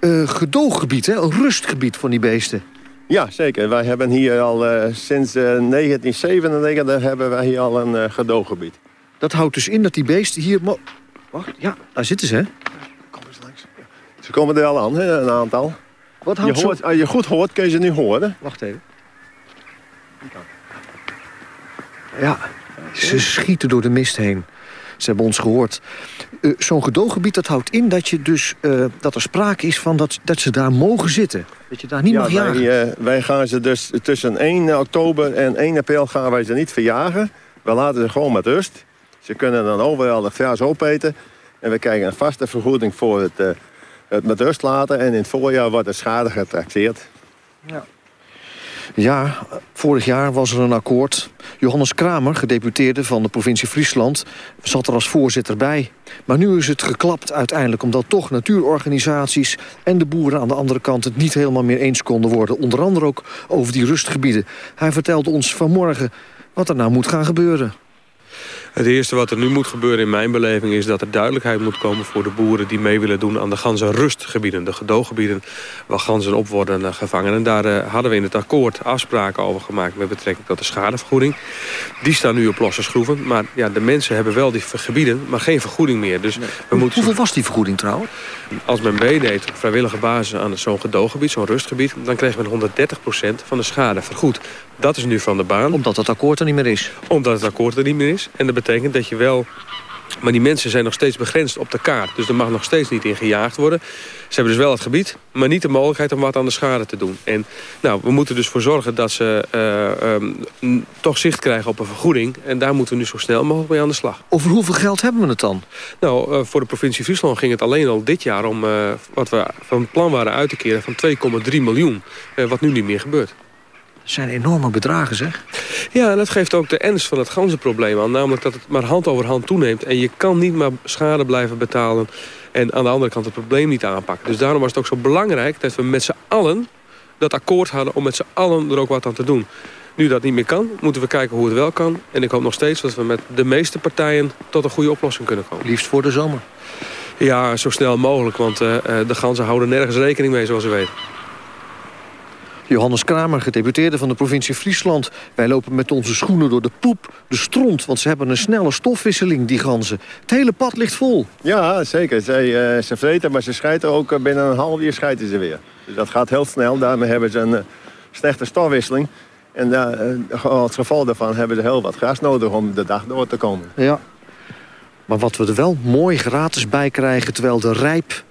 uh, gedooggebied, hè? Een rustgebied van die beesten. Ja, zeker. Wij hebben hier al uh, sinds uh, 1997 hebben wij hier al een uh, gedooggebied. Dat houdt dus in dat die beesten hier... Wacht, ja, daar zitten ze, hè? Kom eens langs. Ze komen er al aan, hè, een aantal. Wat houdt je hoort, zo... Als je goed hoort, kun je ze nu horen. Wacht even. Ja, ze schieten door de mist heen. Ze hebben ons gehoord. Uh, Zo'n gedooggebied dat houdt in dat, je dus, uh, dat er sprake is van dat, dat ze daar mogen zitten. Dat je daar niet ja, mag jagen. Wij, uh, wij gaan ze dus tussen 1 oktober en 1 april gaan wij ze niet verjagen. We laten ze gewoon met rust. Ze kunnen dan overal het gras opeten. En we krijgen een vaste vergoeding voor het, het met rust laten. En in het voorjaar wordt de schade getraxeerd. Ja. Ja, vorig jaar was er een akkoord. Johannes Kramer, gedeputeerde van de provincie Friesland... zat er als voorzitter bij. Maar nu is het geklapt uiteindelijk... omdat toch natuurorganisaties en de boeren aan de andere kant... het niet helemaal meer eens konden worden. Onder andere ook over die rustgebieden. Hij vertelde ons vanmorgen wat er nou moet gaan gebeuren. Het eerste wat er nu moet gebeuren in mijn beleving is dat er duidelijkheid moet komen voor de boeren die mee willen doen aan de ganzenrustgebieden. De gedooggebieden waar ganzen op worden uh, gevangen. En daar uh, hadden we in het akkoord afspraken over gemaakt met betrekking tot de schadevergoeding. Die staan nu op losse schroeven. Maar ja, de mensen hebben wel die gebieden, maar geen vergoeding meer. Dus nee. we moeten... Hoeveel was die vergoeding trouwens? Als men meedeed op vrijwillige basis aan zo'n gedooggebied, zo'n rustgebied... dan kreeg men 130% van de schade vergoed. Dat is nu van de baan. Omdat het akkoord er niet meer is? Omdat het akkoord er niet meer is. En dat betekent dat je wel Maar die mensen zijn nog steeds begrensd op de kaart. Dus er mag nog steeds niet in gejaagd worden. Ze hebben dus wel het gebied, maar niet de mogelijkheid om wat aan de schade te doen. En nou, we moeten dus voor zorgen dat ze uh, um, toch zicht krijgen op een vergoeding. En daar moeten we nu zo snel mogelijk mee aan de slag. Over hoeveel geld hebben we het dan? Nou, uh, voor de provincie Friesland ging het alleen al dit jaar om uh, wat we van plan waren uit te keren van 2,3 miljoen. wat nu niet meer gebeurt zijn enorme bedragen, zeg. Ja, en dat geeft ook de ernst van het ganzenprobleem aan. Namelijk dat het maar hand over hand toeneemt. En je kan niet maar schade blijven betalen. En aan de andere kant het probleem niet aanpakken. Dus daarom was het ook zo belangrijk dat we met z'n allen dat akkoord hadden... om met z'n allen er ook wat aan te doen. Nu dat niet meer kan, moeten we kijken hoe het wel kan. En ik hoop nog steeds dat we met de meeste partijen... tot een goede oplossing kunnen komen. Liefst voor de zomer. Ja, zo snel mogelijk, want uh, de ganzen houden nergens rekening mee, zoals we weten. Johannes Kramer, gedeputeerde van de provincie Friesland. Wij lopen met onze schoenen door de poep, de stront... want ze hebben een snelle stofwisseling, die ganzen. Het hele pad ligt vol. Ja, zeker. Zij, uh, ze vreten, maar ze schijten ook uh, binnen een half uur schijten ze weer. Dus dat gaat heel snel. Daarmee hebben ze een uh, slechte stofwisseling. En als gevolg daarvan hebben ze heel wat gras nodig om de dag door te komen. Ja. Maar wat we er wel mooi gratis bij krijgen... terwijl de rijp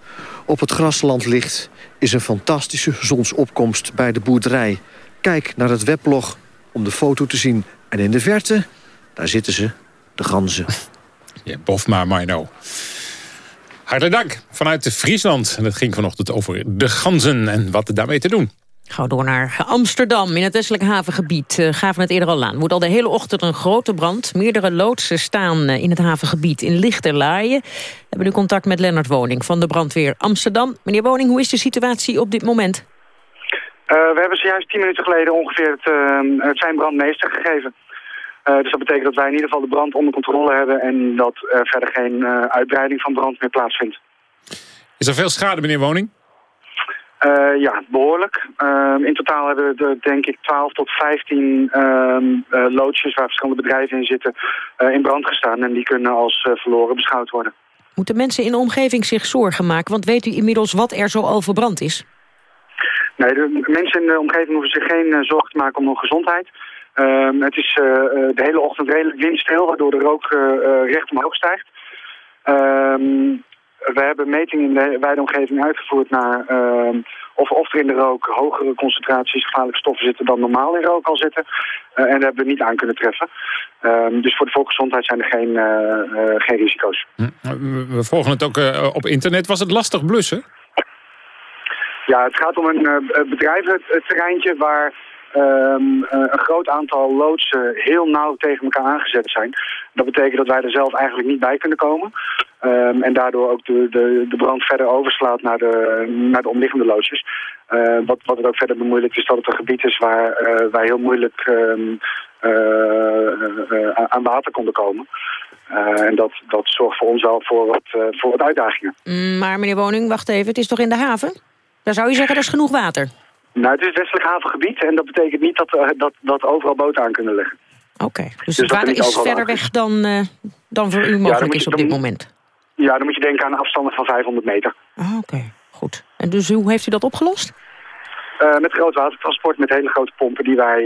op het grasland ligt is een fantastische zonsopkomst bij de boerderij. Kijk naar het weblog om de foto te zien. En in de verte, daar zitten ze, de ganzen. Ja, bof maar. Hartelijk dank vanuit Friesland. En het ging vanochtend over de ganzen en wat daarmee te doen. Gauw door naar Amsterdam. In het westelijk havengebied uh, gaven we het eerder al aan. Moet al de hele ochtend een grote brand. Meerdere loodsen staan uh, in het havengebied in Lichterlaaien. We hebben nu contact met Lennart Woning van de brandweer Amsterdam. Meneer Woning, hoe is de situatie op dit moment? Uh, we hebben zojuist tien minuten geleden ongeveer het, het zijn brandmeester gegeven. dus dat betekent dat wij in ieder geval de brand onder controle hebben... en dat er verder geen uitbreiding van brand meer plaatsvindt. Is er veel schade, meneer Woning? Uh, ja, behoorlijk. Uh, in totaal hebben we er, denk ik 12 tot 15 uh, uh, loodsjes waar verschillende bedrijven in zitten uh, in brand gestaan. En die kunnen als verloren beschouwd worden. Moeten mensen in de omgeving zich zorgen maken? Want weet u inmiddels wat er zo al verbrand is? Nee, de mensen in de omgeving hoeven zich geen zorgen te maken om hun gezondheid. Uh, het is de hele ochtend redelijk windstil, waardoor de rook recht omhoog stijgt. Ehm, we hebben metingen in de wijde omgeving uitgevoerd naar uh, of, of er in de rook hogere concentraties gevaarlijke stoffen zitten dan normaal in rook al zitten. Uh, en dat hebben we niet aan kunnen treffen. Uh, dus voor de volksgezondheid zijn er geen, uh, geen risico's. Hm, we volgen het ook op internet. Was het lastig blussen? Ja, het gaat om een bedrijventerreintje waar um, een groot aantal loodsen heel nauw tegen elkaar aangezet zijn. Dat betekent dat wij er zelf eigenlijk niet bij kunnen komen. Um, en daardoor ook de, de, de brand verder overslaat naar de, naar de omliggende loodsjes. Uh, wat, wat het ook verder bemoeilijkt is dat het een gebied is waar uh, wij heel moeilijk uh, aan water konden komen. en dat, dat zorgt voor ons al voor wat, voor wat uitdagingen. Mm, maar meneer Woning, wacht even, het is toch in de haven? Daar zou je zeggen, er is genoeg water. Nou, het is westelijk havengebied en dat betekent niet dat, uh, dat, dat overal boten aan kunnen liggen. Oké, okay. dus, dus, het water is verder weg dan, uh, dan voor u mogelijk ja, is op dit moment? Ja, dan moet je denken aan afstanden van 500 meter. Ah, Oké, okay. goed. En dus hoe heeft u dat opgelost? Uh, met groot watertransport, met hele grote pompen die wij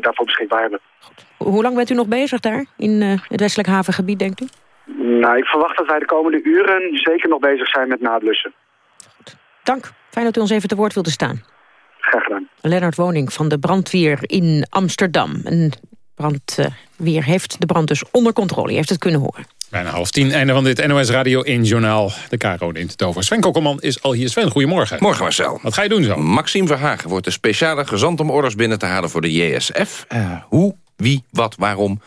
daarvoor beschikbaar hebben. Goed. Hoe lang bent u nog bezig daar, in het westelijk havengebied, denkt u? Nou, ik verwacht dat wij de komende uren zeker nog bezig zijn met nablussen. Goed. Dank. Fijn dat u ons even te woord wilde staan. Lennart Woning van de brandweer in Amsterdam. Een brandweer heeft de brand dus onder controle. Je heeft het kunnen horen. Bijna half tien, einde van dit NOS Radio 1 Journaal. De Caro neemt het over. Sven Kokkelman is al hier. Sven, goedemorgen. Morgen Marcel. Wat ga je doen zo? Maxime Verhagen wordt de speciale gezant om orders binnen te halen voor de JSF. Uh, hoe, wie, wat, waarom...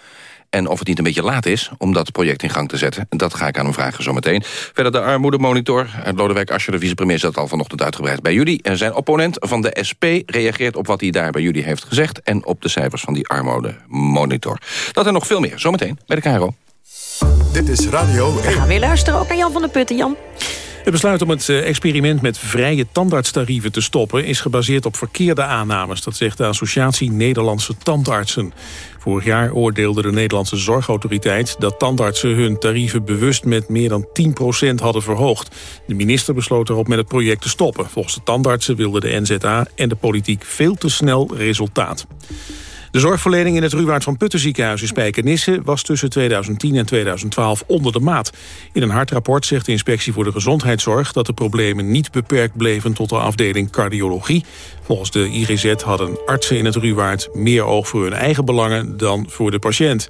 En of het niet een beetje laat is om dat project in gang te zetten. Dat ga ik aan hem vragen zometeen. Verder de armoedemonitor. Lodewijk Asscher, de vicepremier, zat al vanochtend uitgebreid bij jullie. En zijn opponent van de SP reageert op wat hij daar bij jullie heeft gezegd... en op de cijfers van die armoedemonitor. Dat en nog veel meer, zometeen bij de KRO. Dit is Radio 1. We gaan weer luisteren ook naar Jan van der Putten. Jan. Het besluit om het eh, experiment met vrije tandartstarieven te stoppen... is gebaseerd op verkeerde aannames. Dat zegt de Associatie Nederlandse Tandartsen. Vorig jaar oordeelde de Nederlandse Zorgautoriteit... dat tandartsen hun tarieven bewust met meer dan 10% hadden verhoogd. De minister besloot erop met het project te stoppen. Volgens de tandartsen wilden de NZA en de politiek veel te snel resultaat. De zorgverlening in het Ruwaard van Putten ziekenhuis in Spijkenisse... was tussen 2010 en 2012 onder de maat. In een hartrapport zegt de Inspectie voor de Gezondheidszorg... dat de problemen niet beperkt bleven tot de afdeling cardiologie. Volgens de IGZ hadden artsen in het Ruwaard meer oog voor hun eigen belangen dan voor de patiënt.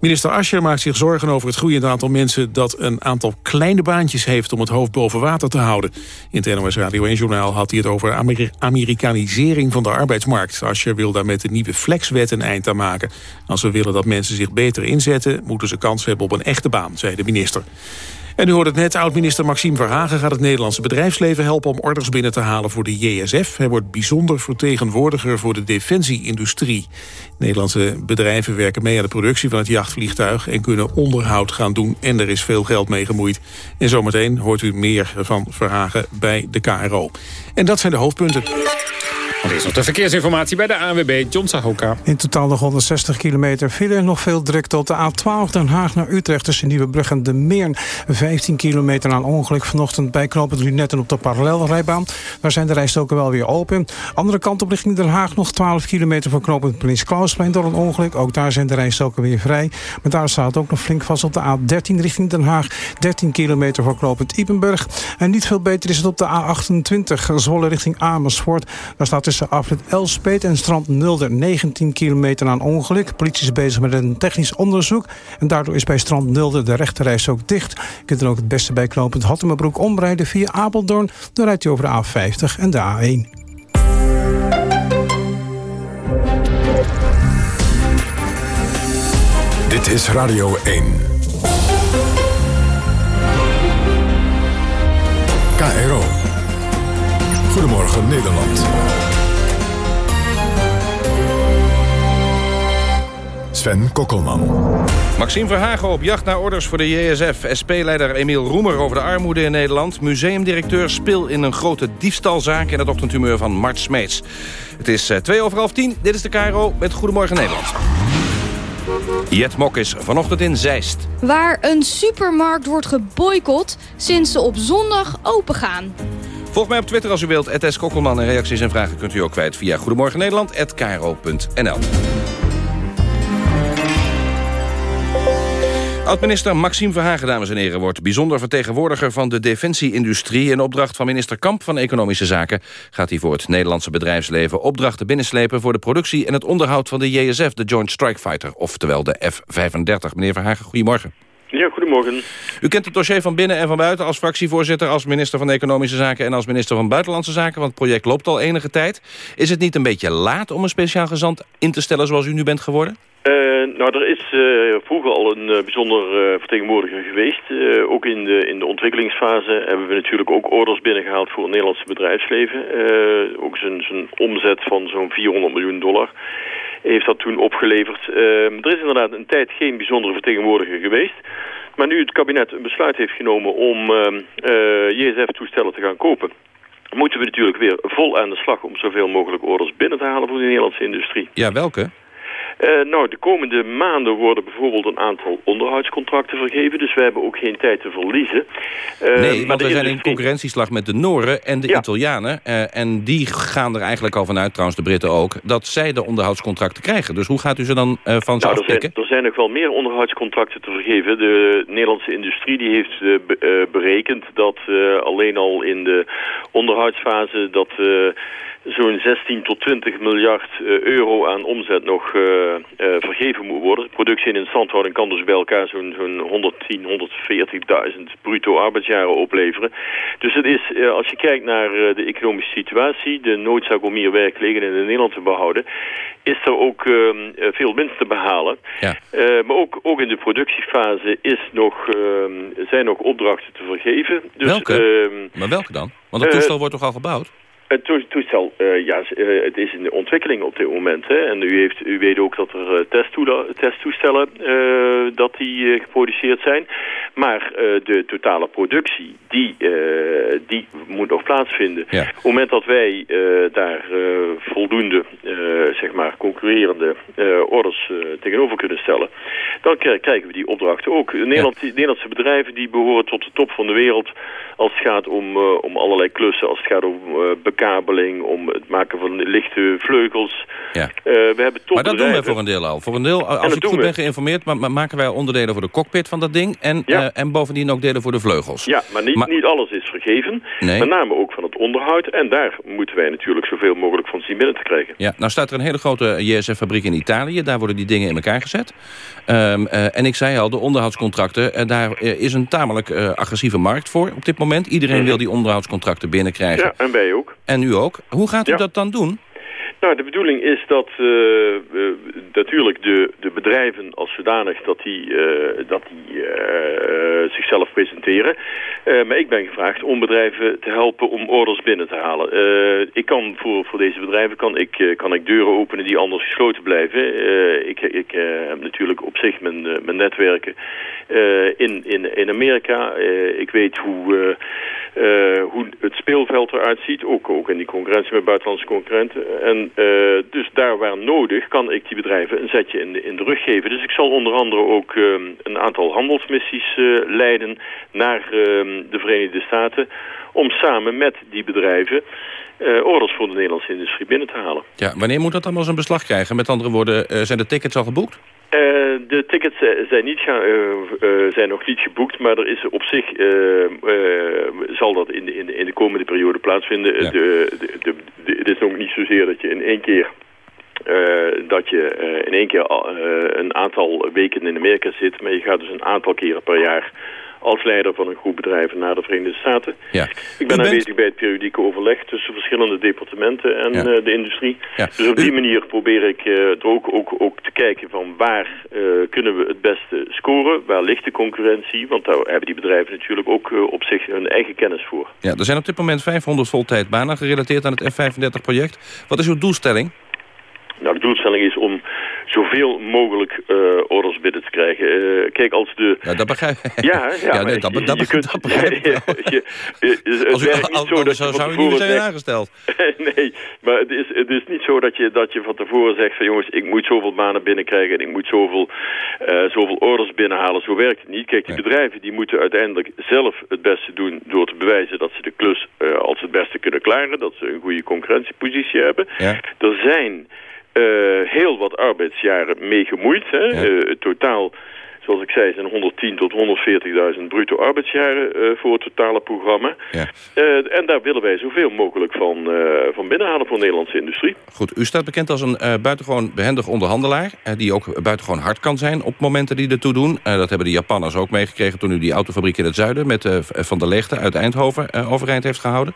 Minister Ascher maakt zich zorgen over het groeiende aantal mensen... dat een aantal kleine baantjes heeft om het hoofd boven water te houden. In het NOS Radio 1-journaal had hij het over Amer Amerikanisering van de arbeidsmarkt. Ascher wil daar met de nieuwe flexwet een eind aan maken. Als we willen dat mensen zich beter inzetten... moeten ze kans hebben op een echte baan, zei de minister. En u hoort het net, oud-minister Maxime Verhagen gaat het Nederlandse bedrijfsleven helpen om orders binnen te halen voor de JSF. Hij wordt bijzonder vertegenwoordiger voor de defensieindustrie. Nederlandse bedrijven werken mee aan de productie van het jachtvliegtuig en kunnen onderhoud gaan doen. En er is veel geld mee gemoeid. En zometeen hoort u meer van Verhagen bij de KRO. En dat zijn de hoofdpunten. Er is de verkeersinformatie bij de ANWB, John Sahoka. In totaal nog 160 kilometer file. Nog veel drukte op de A12 Den Haag naar Utrecht... tussen Nieuwebrug en De Meern. 15 kilometer aan ongeluk vanochtend bij knooppunt Lunetten op de parallelrijbaan. Daar zijn de rijstoken wel weer open. Andere kant op richting Den Haag nog 12 kilometer van knooppunt Prins Klausplein door een ongeluk. Ook daar zijn de rijstoken weer vrij. Maar daar staat ook nog flink vast op de A13 richting Den Haag. 13 kilometer voor knooppunt Ipenburg. En niet veel beter is het op de A28 Zwolle richting Amersfoort. Daar staat tussen afrit Elspeet en strand Nulder 19 kilometer aan ongeluk. Politie is bezig met een technisch onderzoek. En daardoor is bij strand Nulder de rechterreis ook dicht. Je kunt er ook het beste bij knooppunt Hattemerbroek omrijden via Apeldoorn. Dan rijdt u over de A50 en de A1. Dit is Radio 1. KRO. Goedemorgen Nederland. Sven Kokkelman. Maxime Verhagen op jacht naar orders voor de JSF. SP-leider Emiel Roemer over de armoede in Nederland. Museumdirecteur Spil in een grote diefstalzaak... en het ochtendhumeur van Mart Smeets. Het is uh, twee over half tien. Dit is de KRO met Goedemorgen Nederland. Jet Mok is vanochtend in Zeist. Waar een supermarkt wordt geboycott sinds ze op zondag open gaan. Volg mij op Twitter als u wilt. Het Kokkelman en reacties en vragen kunt u ook kwijt via Goedemorgen Nederland@kro.nl. Oud-minister Maxime Verhagen, dames en heren... wordt bijzonder vertegenwoordiger van de defensieindustrie. In opdracht van minister Kamp van Economische Zaken... gaat hij voor het Nederlandse bedrijfsleven opdrachten binnenslepen... voor de productie en het onderhoud van de JSF, de Joint Strike Fighter... oftewel de F-35. Meneer Verhagen, goedemorgen. Ja, goedemorgen. U kent het dossier van binnen en van buiten als fractievoorzitter... als minister van Economische Zaken en als minister van Buitenlandse Zaken... want het project loopt al enige tijd. Is het niet een beetje laat om een speciaal gezant in te stellen zoals u nu bent geworden? Uh, nou, er is uh, vroeger al een uh, bijzonder vertegenwoordiger geweest. ook in de, in de ontwikkelingsfase hebben we natuurlijk ook orders binnengehaald voor het Nederlandse bedrijfsleven. ook zijn omzet van zo'n 400 miljoen dollar heeft dat toen opgeleverd. er is inderdaad een tijd geen bijzondere vertegenwoordiger geweest. Maar nu het kabinet een besluit heeft genomen om JSF-toestellen te gaan kopen moeten we natuurlijk weer vol aan de slag om zoveel mogelijk orders binnen te halen voor de Nederlandse industrie. Ja, welke? Uh, nou, de komende maanden worden bijvoorbeeld een aantal onderhoudscontracten vergeven. Dus we hebben ook geen tijd te verliezen. Uh, nee, want we zijn in concurrentieslag met de Noren en de ja. Italianen. Uh, en die gaan er eigenlijk al vanuit, trouwens de Britten ook... dat zij de onderhoudscontracten krijgen. Dus hoe gaat u ze dan van ze nou? Er zijn, er zijn nog wel meer onderhoudscontracten te vergeven. De Nederlandse industrie die heeft be berekend dat alleen al in de onderhoudsfase... dat zo'n 16 tot 20 miljard uh, euro aan omzet nog uh, uh, vergeven moet worden. Productie en instandhouding kan dus bij elkaar zo'n zo'n 110, 140.000 bruto arbeidsjaren opleveren. Dus het is, als je kijkt naar de economische situatie, de noodzaak om hier werkgelegenheden in Nederland te behouden, is er ook veel winst te behalen. Ja. maar ook, ook in de productiefase is nog, zijn nog opdrachten te vergeven. Dus, welke? maar welke dan? Want het toestel wordt toch al gebouwd? Het toestel, uh, ja, uh, het is in de ontwikkeling op dit moment. Hè. En u, heeft, u weet ook dat er uh, testtoestellen dat die geproduceerd zijn. Maar de totale productie, die, die moet nog plaatsvinden. Op het moment dat wij daar voldoende, zeg maar, concurrerende orders tegenover kunnen stellen, dan krijgen we die opdrachten ook. Nederland, Nederlandse bedrijven die behoren tot de top van de wereld als het gaat om, om allerlei klussen, als het gaat om bekabeling, om het maken van lichte vleugels. Ja. we hebben maar dat doen wij voor een deel al. Voor een deel, als ik goed ben geïnformeerd, maar, maken wij onderdelen voor de cockpit van dat ding en, ja. en bovendien ook delen voor de vleugels. Ja, maar niet, niet alles is vergeven. Nee. Met name ook van het onderhoud. En daar moeten wij natuurlijk zoveel mogelijk van zien binnen te krijgen. Ja, nou staat er een hele grote JSF-fabriek in Italië. Daar worden die dingen in elkaar gezet. Um, uh, en ik zei al, de onderhoudscontracten, uh, daar is een tamelijk agressieve markt voor op dit moment. Iedereen mm. wil die onderhoudscontracten binnenkrijgen. Ja, en wij ook. En u ook. Hoe gaat u ja. dat dan doen? Nou, de bedoeling is dat uh, uh, natuurlijk de, de bedrijven als zodanig dat die, uh, dat die zichzelf presenteren. maar ik ben gevraagd om bedrijven te helpen om orders binnen te halen. ik kan voor, voor deze bedrijven kan ik, kan ik deuren openen die anders gesloten blijven. ik ik heb natuurlijk op zich mijn, mijn netwerken in, in, in Amerika. ik weet hoe, hoe het speelveld eruit ziet. Ook, ook in die concurrentie met buitenlandse concurrenten. En uh, dus daar waar nodig kan ik die bedrijven een zetje in de, in de rug geven. Dus ik zal onder andere ook uh, een aantal handelsmissies uh, leiden naar de Verenigde Staten... om samen met die bedrijven orders voor de Nederlandse industrie binnen te halen. Ja, wanneer moet dat allemaal zijn beslag krijgen? Met andere woorden, zijn de tickets al geboekt? Uh, de tickets zijn, niet gaan, uh, uh, zijn nog niet geboekt, maar er is op zich zal dat in de, in, de, in de komende periode plaatsvinden. Ja. De, de, de, het is nog niet zozeer dat je in één keer dat je in één keer een aantal weken in Amerika zit, maar je gaat dus een aantal keren per jaar als leider van een groep bedrijven naar de Verenigde Staten. Ja. Ik ben aanwezig bij het periodieke overleg tussen verschillende departementen en ja. uh, de industrie. Ja. Dus op die manier probeer ik uh, er ook, ook, ook te kijken van waar uh, kunnen we het beste scoren, waar ligt de concurrentie, want daar hebben die bedrijven natuurlijk ook op zich hun eigen kennis voor. Ja, er zijn op dit moment 500 voltijdbanen gerelateerd aan het F-35-project. Wat is uw doelstelling? Nou, de doelstelling is om zoveel mogelijk uh, orders binnen te krijgen. Uh, kijk, als de... Ja, dat begrijp ik. Ja, ja, ja nee, dat, je, dat, je kunt, dat begrijp ik je, je, als u, als, zo dat zou u niet zijn aangesteld. nee, maar het is, het is niet zo dat je, dat je van tevoren zegt van jongens, ik moet zoveel banen binnenkrijgen en ik moet zoveel, uh, zoveel orders binnenhalen. Zo werkt het niet. Kijk, die nee. bedrijven die moeten uiteindelijk zelf het beste doen door te bewijzen dat ze de klus als het beste kunnen klaren. Dat ze een goede concurrentiepositie hebben. Ja. Er zijn... Uh, heel wat arbeidsjaren mee gemoeid. Hè? Ja. Uh, totaal, zoals ik zei, zijn 110 tot 140.000 bruto arbeidsjaren uh, voor het totale programma. Ja. en daar willen wij zoveel mogelijk van, van binnenhalen voor de Nederlandse industrie. Goed, u staat bekend als een buitengewoon behendig onderhandelaar... die ook buitengewoon hard kan zijn op momenten die ertoe doen. dat hebben de Japanners ook meegekregen toen u die autofabriek in het zuiden... met Van der Leegte uit Eindhoven overeind heeft gehouden.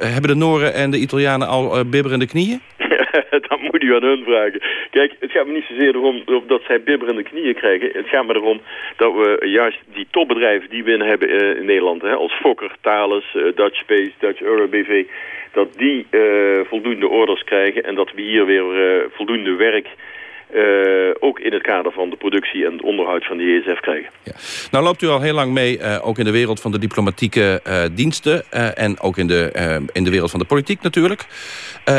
hebben de Noren en de Italianen al bibberende knieën? moet aan hun vragen. Kijk, het gaat me niet zozeer erom dat zij bibberende knieën krijgen. Het gaat me erom dat we juist die topbedrijven die we in hebben in Nederland... Hè, als Fokker, Thales, Dutch Space, Dutch EuroBV... dat die uh, voldoende orders krijgen en dat we hier weer voldoende werk... Uh, ook in het kader van de productie en het onderhoud van de JSF krijgen. Ja. Nou loopt u al heel lang mee, uh, ook in de wereld van de diplomatieke uh, diensten... en ook in de, in de wereld van de politiek natuurlijk.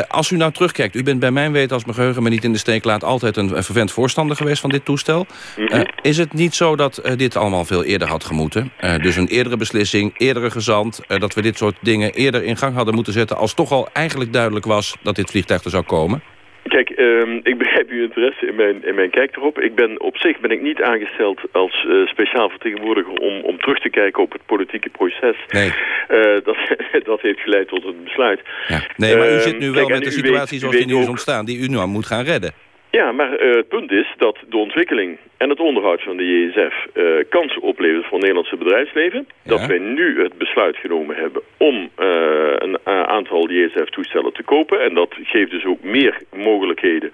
als u nou terugkijkt, u bent bij mijn weten als mijn geheugen me niet in de steek laat... altijd een, een vervent voorstander geweest van dit toestel. Mm -hmm. is het niet zo dat dit allemaal veel eerder had gemoeten? dus een eerdere beslissing, eerdere gezant... dat we dit soort dingen eerder in gang hadden moeten zetten... als toch al eigenlijk duidelijk was dat dit vliegtuig er zou komen? Kijk, um, ik begrijp uw interesse in mijn, in mijn kijk erop. Ik ben op zich ben ik niet aangesteld als uh, speciaal vertegenwoordiger om, om terug te kijken op het politieke proces. Nee. Uh, dat, dat heeft geleid tot een besluit. Ja. Nee, maar u zit nu wel kijk, met de situatie weet, zoals die nu is ontstaan, die u nu aan moet gaan redden. Ja, maar uh, het punt is dat de ontwikkeling en het onderhoud van de JSF uh, kansen oplevert voor het Nederlandse bedrijfsleven. Ja. Dat wij nu het besluit genomen hebben om uh, een aantal JSF-toestellen te kopen. En dat geeft dus ook meer mogelijkheden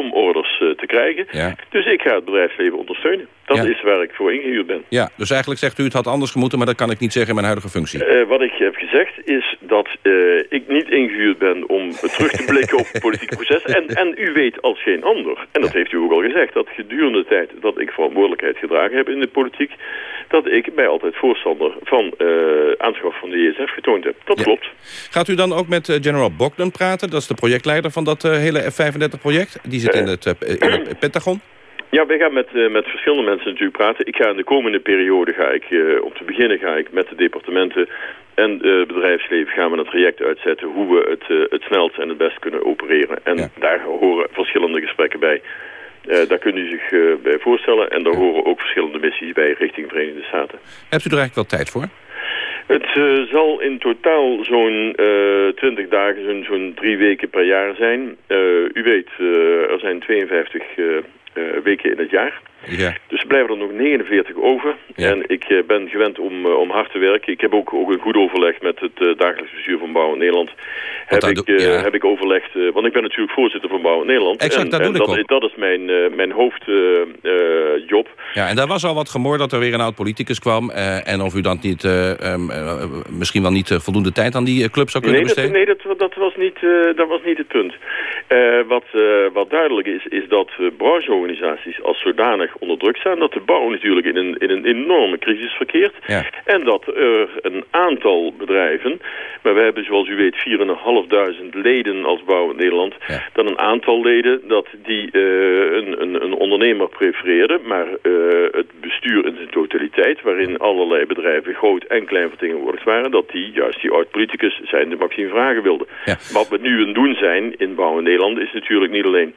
om orders uh, te krijgen. Ja. Dus ik ga het bedrijfsleven ondersteunen. Dat Ja. is waar ik voor ingehuurd ben. Ja, dus eigenlijk zegt u het had anders gemoeten... maar dat kan ik niet zeggen in mijn huidige functie. Uh, wat ik heb gezegd is dat uh, ik niet ingehuurd ben om terug te blikken op het politieke proces. En, en u weet als geen ander, en dat heeft u ook al gezegd... dat gedurende de tijd dat ik verantwoordelijkheid gedragen heb in de politiek... dat ik mij altijd voorstander van uh, aanschaf van de JSF getoond heb. Dat klopt. Gaat u dan ook met uh, General Bogdan praten? Dat is de projectleider van dat uh, hele F-35-project. Die zit in het, in het Pentagon. Ja, wij gaan met, uh, met verschillende mensen natuurlijk praten. Ik ga in de komende periode, ga ik, uh, om te beginnen ga ik met de departementen en het uh, bedrijfsleven gaan we een traject uitzetten hoe we het, het snelst en het best kunnen opereren. En daar horen verschillende gesprekken bij. Daar kunt u zich bij voorstellen. En daar horen ook verschillende missies bij richting de Verenigde Staten. Hebt u er eigenlijk wel tijd voor? Het uh, zal in totaal zo'n 20 dagen, zo'n zo drie weken per jaar zijn. U weet, er zijn 52 weken in het jaar. Ja. Dus er blijven er nog 49 over. En ik uh, ben gewend om, uh, om hard te werken. Ik heb ook, ook een goed overleg met het uh, dagelijks bestuur van Bouw in Nederland. Heb ik, ja. heb ik overlegd, want ik ben natuurlijk voorzitter van Bouw in Nederland. Exact, en, en dat, dat, is mijn, mijn hoofdjob. ja, en daar was al wat gemor dat er weer een oud politicus kwam. en of u dan niet, um, misschien wel niet voldoende tijd aan die club zou kunnen nee, besteden? Dat, nee, dat, dat, was niet, dat was niet het punt. wat, wat duidelijk is, is dat brancheorganisaties als zodanig onder druk staan. Dat de bouw natuurlijk in een, in een enorme crisis verkeert. Ja. En dat er een aantal bedrijven, maar we hebben zoals u weet 4.500 leden als bouw in Nederland. Ja. Dan een aantal leden dat die uh, een, een, een, ondernemer prefereerden. Maar uh, het bestuur in zijn totaliteit, waarin allerlei bedrijven groot en klein vertegenwoordigd waren. Dat die juist die oud-politicus zijn de Maxime Vragen wilden. Ja. Wat we nu aan doen zijn in bouw in Nederland is natuurlijk niet alleen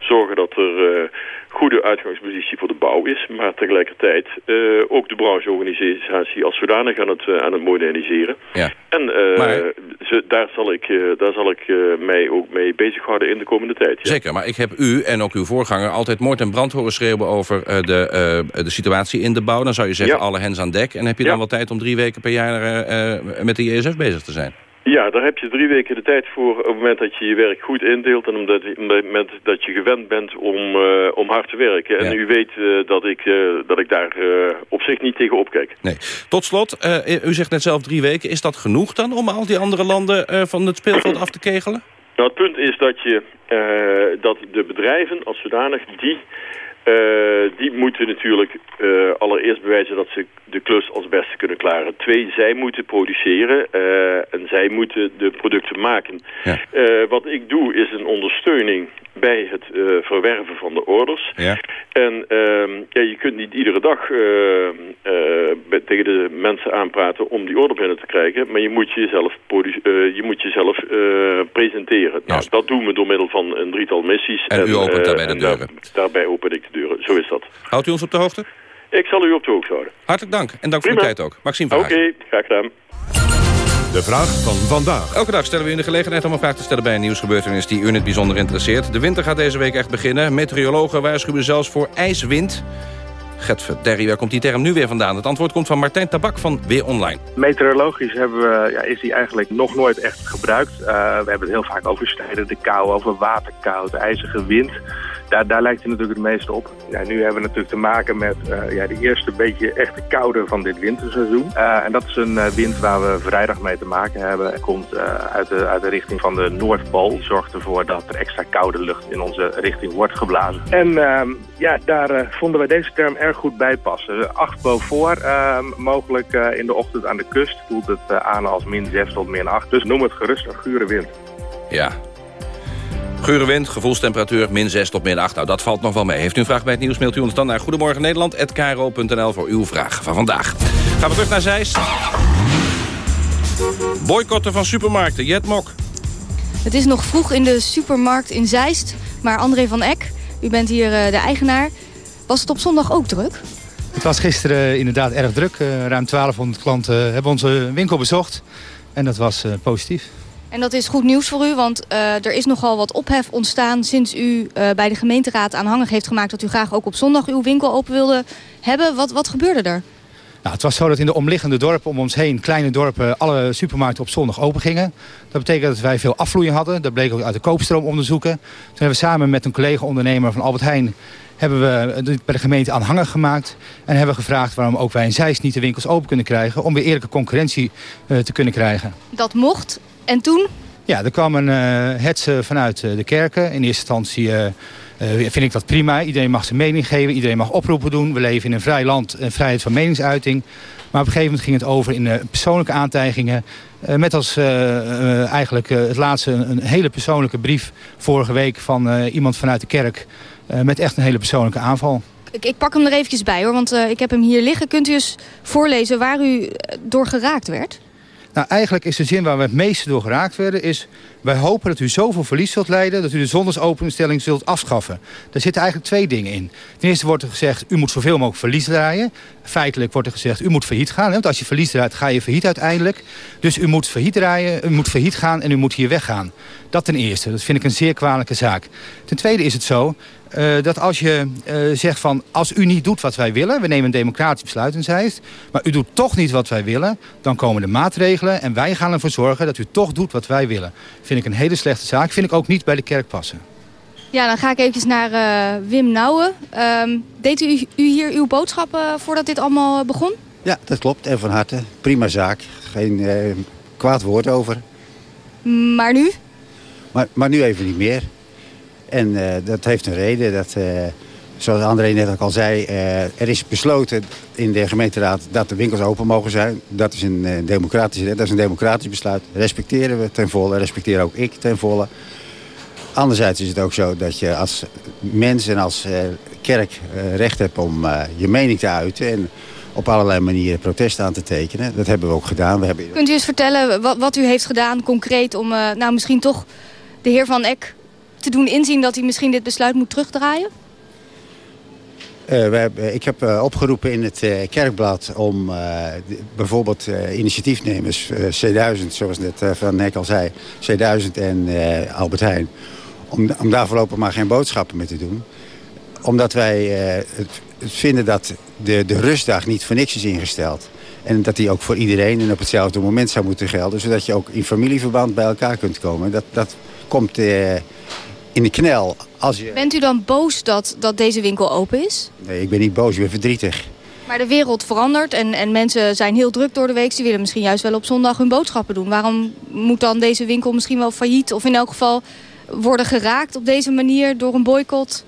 zorgen dat er... Uh, goede uitgangspositie voor de bouw is. Maar tegelijkertijd uh, ook de brancheorganisatie als zodanig aan het, uh, aan het moderniseren. Ja. En maar... ze, daar zal ik, daar zal ik mij ook mee bezighouden in de komende tijd. Ja. Zeker, maar ik heb u en ook uw voorganger altijd moord en brand horen schreeuwen over de, de situatie in de bouw. Dan zou je zeggen Ja. alle hens aan dek. En heb je dan wel tijd om drie weken per jaar met de JSF bezig te zijn? Ja, daar heb je drie weken de tijd voor op het moment dat je je werk goed indeelt... en omdat, op het moment dat je gewend bent om, uh, om hard te werken. En Ja. u weet uh, dat, ik, uh, dat ik daar op zich niet tegen opkijk. Nee. Tot slot, u zegt net zelf drie weken. Is dat genoeg dan om al die andere landen van het speelveld af te kegelen? Nou, het punt is dat, je, dat de bedrijven als zodanig die... Uh, die moeten natuurlijk uh, allereerst bewijzen dat ze de klus als beste kunnen klaren. Twee, zij moeten produceren uh, en zij moeten de producten maken. Ja. wat ik doe is een ondersteuning bij het verwerven van de orders. Ja. En ehm, ja, je kunt niet iedere dag tegen de mensen aanpraten om die order binnen te krijgen. Maar je moet jezelf, je moet jezelf presenteren. Nou, dat doen we door middel van een drietal missies. En, u opent daarbij de deuren. Daar, daarbij open ik de deuren. Zo is dat. Houdt u ons op de hoogte? Ik zal u op de hoogte houden. Hartelijk dank. En dank voor uw tijd ook. Maxime Oké, Verhagen. graag gedaan. De vraag van vandaag. Elke dag stellen we u de gelegenheid om een vraag te stellen bij een nieuwsgebeurtenis die u in het bijzonder interesseert. De winter gaat deze week echt beginnen. Meteorologen waarschuwen zelfs voor ijswind. Getverderrie, waar komt die term nu weer vandaan? Het antwoord komt van Martijn Tabak van Weer Online. Meteorologisch hebben we, ja, is die eigenlijk nog nooit echt gebruikt. Uh, we hebben het heel vaak over stijgende kou, over waterkoud, ijzige wind. Daar, lijkt hij natuurlijk het meest op. Ja, nu hebben we natuurlijk te maken met uh, ja, de eerste beetje echte koude van dit winterseizoen. Uh, en dat is een uh, wind waar we vrijdag mee te maken hebben. Het komt uit, de, uit de richting van de Noordpool. Zorgt ervoor dat er extra koude lucht in onze richting wordt geblazen. En ehm, ja, daar vonden wij deze term erg goed bij passen. 8 boven ehm, mogelijk in de ochtend aan de kust voelt het aan als min 6 tot min 8. Dus noem het gerust een gure wind. Ja, Gure wind, gevoelstemperatuur min 6 tot min 8. Nou, dat valt nog wel mee. Heeft u een vraag bij het nieuws, mailt u ons dan naar Goedemorgen Nederland@kro.nl voor uw vraag van vandaag. Gaan we terug naar Zeist. Boycotten van supermarkten, Jet Mok. Het is nog vroeg in de supermarkt in Zeist, maar André van Eck, u bent hier uh, de eigenaar. Was het op zondag ook druk? Het was gisteren inderdaad erg druk. Uh, ruim 1200 klanten hebben onze winkel bezocht. En dat was uh, positief. En dat is goed nieuws voor u, want uh, er is nogal wat ophef ontstaan... sinds u uh, bij de gemeenteraad aanhangig heeft gemaakt... dat u graag ook op zondag uw winkel open wilde hebben. Wat, wat gebeurde er? Nou, het was zo dat in de omliggende dorpen om ons heen, kleine dorpen... alle supermarkten op zondag open gingen. Dat betekent dat wij veel afvloeien hadden. Dat bleek ook uit de koopstroomonderzoeken. Toen hebben we samen met een collega-ondernemer van Albert Heijn... hebben we dit bij de gemeente aanhangig gemaakt. En hebben gevraagd waarom ook wij in Zeist niet de winkels open kunnen krijgen... om weer eerlijke concurrentie uh, te kunnen krijgen. Dat mocht. En toen? Ja, er kwamen uh, hetsen vanuit de kerken. In eerste instantie vind ik dat prima. Iedereen mag zijn mening geven, iedereen mag oproepen doen. We leven in een vrij land en vrijheid van meningsuiting. Maar op een gegeven moment ging het over in persoonlijke aantijgingen. met als eigenlijk het laatste een hele persoonlijke brief vorige week van iemand vanuit de kerk. met echt een hele persoonlijke aanval. Ik, ik, pak hem er eventjes bij hoor, want ik heb hem hier liggen. Kunt u eens voorlezen waar u door geraakt werd? Nou, eigenlijk is de zin waar we het meeste door geraakt werden... is wij hopen dat u zoveel verlies zult leiden... dat u de zondersopeningsstelling zult afschaffen. Daar zitten eigenlijk twee dingen in. Ten eerste wordt er gezegd, u moet zoveel mogelijk verlies draaien. Feitelijk wordt er gezegd, u moet failliet gaan. Hè? Want als je verlies draait, ga je failliet uiteindelijk. Dus u moet failliet draaien, u moet failliet gaan en u moet hier weggaan. Dat ten eerste. Dat vind ik een zeer kwalijke zaak. Ten tweede is het zo uh, dat als je uh, zegt van... als u niet doet wat wij willen... we nemen een democratisch besluit in Zeist... maar u doet toch niet wat wij willen... dan komen de maatregelen en wij gaan ervoor zorgen... dat u toch doet wat wij willen. Vind ik een hele slechte zaak. Vind ik ook niet bij de kerk passen. Ja, dan ga ik even naar uh, Wim Nouwen. Um, deed u, u, hier uw boodschappen voordat dit allemaal begon? Ja, dat klopt. En van harte. Prima zaak. Geen kwaad woord over. Maar nu? Maar, maar nu even niet meer. En uh, dat heeft een reden. Dat, uh, zoals André net ook al zei, uh, er is besloten in de gemeenteraad dat de winkels open mogen zijn. Dat is een, democratisch, dat is een democratisch besluit. Respecteren we ten volle, respecteer ook ik ten volle. Anderzijds is het ook zo dat je als mens en als kerk recht hebt om je mening te uiten... en op allerlei manieren protest aan te tekenen. Dat hebben we ook gedaan. We hebben... Kunt u eens vertellen wat, wat u heeft gedaan concreet om nou, misschien toch de heer Van Eck te doen inzien dat hij misschien dit besluit moet terugdraaien? Hebben, ik heb uh, opgeroepen in het uh, kerkblad om bijvoorbeeld initiatiefnemers, C1000, zoals net Van Nek al zei, C1000 en Albert Heijn, om, om daar voorlopig maar geen boodschappen mee te doen. Omdat wij het, het, vinden dat de, de rustdag niet voor niks is ingesteld. En dat die ook voor iedereen en op hetzelfde moment zou moeten gelden, zodat je ook in familieverband bij elkaar kunt komen. Dat, dat komt in de knel. Als je... Bent u dan boos dat, dat deze winkel open is? Nee, ik ben niet boos, ik ben verdrietig. Maar de wereld verandert en, en mensen zijn heel druk door de week. Ze willen misschien juist wel op zondag hun boodschappen doen. Waarom moet dan deze winkel misschien wel failliet of in elk geval worden geraakt op deze manier door een boycott?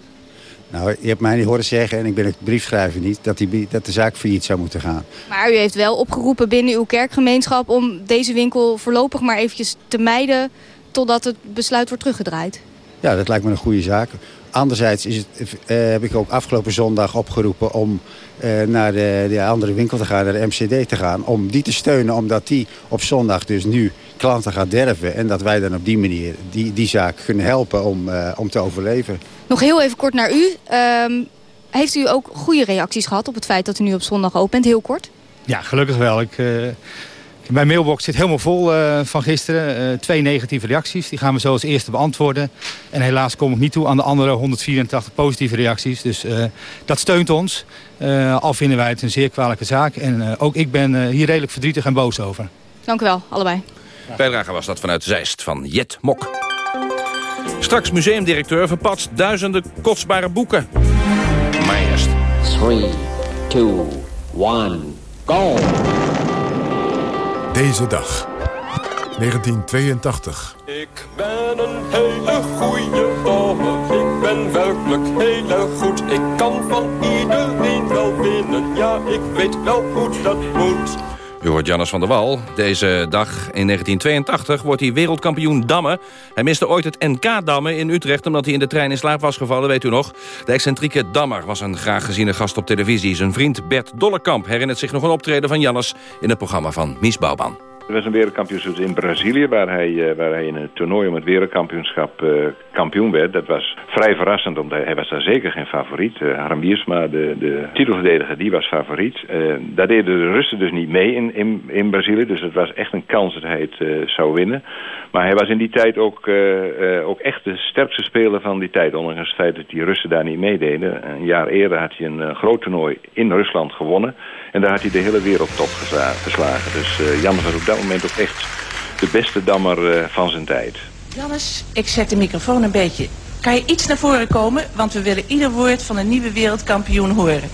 Nou, je hebt mij niet horen zeggen, en ik ben het briefschrijver niet, dat, die, dat de zaak failliet zou moeten gaan. Maar u heeft wel opgeroepen binnen uw kerkgemeenschap om deze winkel voorlopig maar eventjes te mijden totdat het besluit wordt teruggedraaid. Ja, dat lijkt me een goede zaak. Anderzijds is het, uh, heb ik ook afgelopen zondag opgeroepen om uh, naar de, de, andere winkel te gaan, naar de MCD te gaan. Om die te steunen, omdat die op zondag dus nu klanten gaat derven. En dat wij dan op die manier die, die zaak kunnen helpen om, uh, om te overleven. Nog heel even kort naar u. Um, heeft u ook goede reacties gehad op het feit dat u nu op zondag open bent? Heel kort. Ja, gelukkig wel. Ik, mijn mailbox zit helemaal vol uh, van gisteren. Uh, twee negatieve reacties. Die gaan we zo als eerste beantwoorden. En helaas kom ik niet toe aan de andere 184 positieve reacties. Dus uh, dat steunt ons. al vinden wij het een zeer kwalijke zaak. En ook ik ben hier redelijk verdrietig en boos over. Dank u wel, allebei. Bijdrage was dat vanuit Zeist van Jet Mok. Straks museumdirecteur verpatst duizenden kostbare boeken. Maar eerst... 3, 2, 1, go! Deze dag. 1982. Ik ben een hele goeie dame. Ik ben werkelijk heel goed. Ik kan van iedereen wel winnen. Ja, ik weet wel hoe dat moet. U hoort Jannes van der Wal. Deze dag in 1982 wordt hij wereldkampioen dammen. Hij miste ooit het NK-dammen in Utrecht... omdat hij in de trein in slaap was gevallen, weet u nog. De excentrieke dammer was een graag geziene gast op televisie. Zijn vriend Bert Dollekamp herinnert zich nog een optreden van Jannes... in het programma van Mies Bouwman. Er was een wereldkampioenschap in Brazilië... waar hij, uh, waar hij in een toernooi om het wereldkampioenschap uh, kampioen werd. Dat was vrij verrassend, omdat hij was daar zeker geen favoriet. Uh, Harm de, de titelverdediger, die was favoriet. daar deden de Russen dus niet mee in, in, in Brazilië. Dus het was echt een kans dat hij het zou winnen. Maar hij was in die tijd ook, ook echt de sterkste speler van die tijd. Ondanks het feit dat die Russen daar niet meededen. Een jaar eerder had hij een groot toernooi in Rusland gewonnen... En daar had hij de hele wereldtop geslagen. Dus uh, Jannes was op dat moment ook echt de beste dammer uh, van zijn tijd. Jannes, ik zet de microfoon een beetje. Kan je iets naar voren komen? Want we willen ieder woord van een nieuwe wereldkampioen horen.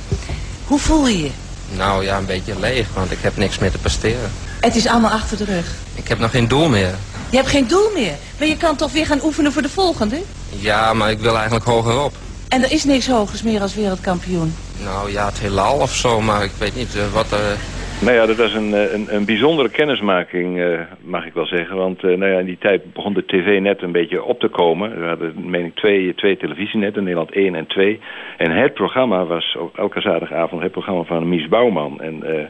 Hoe voel je je? Nou ja, een beetje leeg, want ik heb niks meer te presteren. Het is allemaal achter de rug. Ik heb nog geen doel meer. Je hebt geen doel meer. Maar je kan toch weer gaan oefenen voor de volgende? Ja, maar ik wil eigenlijk hogerop. En er is niks hogers meer als wereldkampioen. Nou ja, het heelal of zo, maar ik weet niet eh, wat er... Nou ja, dat was een, eh, een, een bijzondere kennismaking, eh, mag ik wel zeggen. Want eh, nou ja, in die tijd begon de tv net een beetje op te komen. We hadden, meen ik, twee, twee televisienetten, Nederland 1 en 2. En het programma was op elke zaterdagavond het programma van Mies Bouwman. En eh,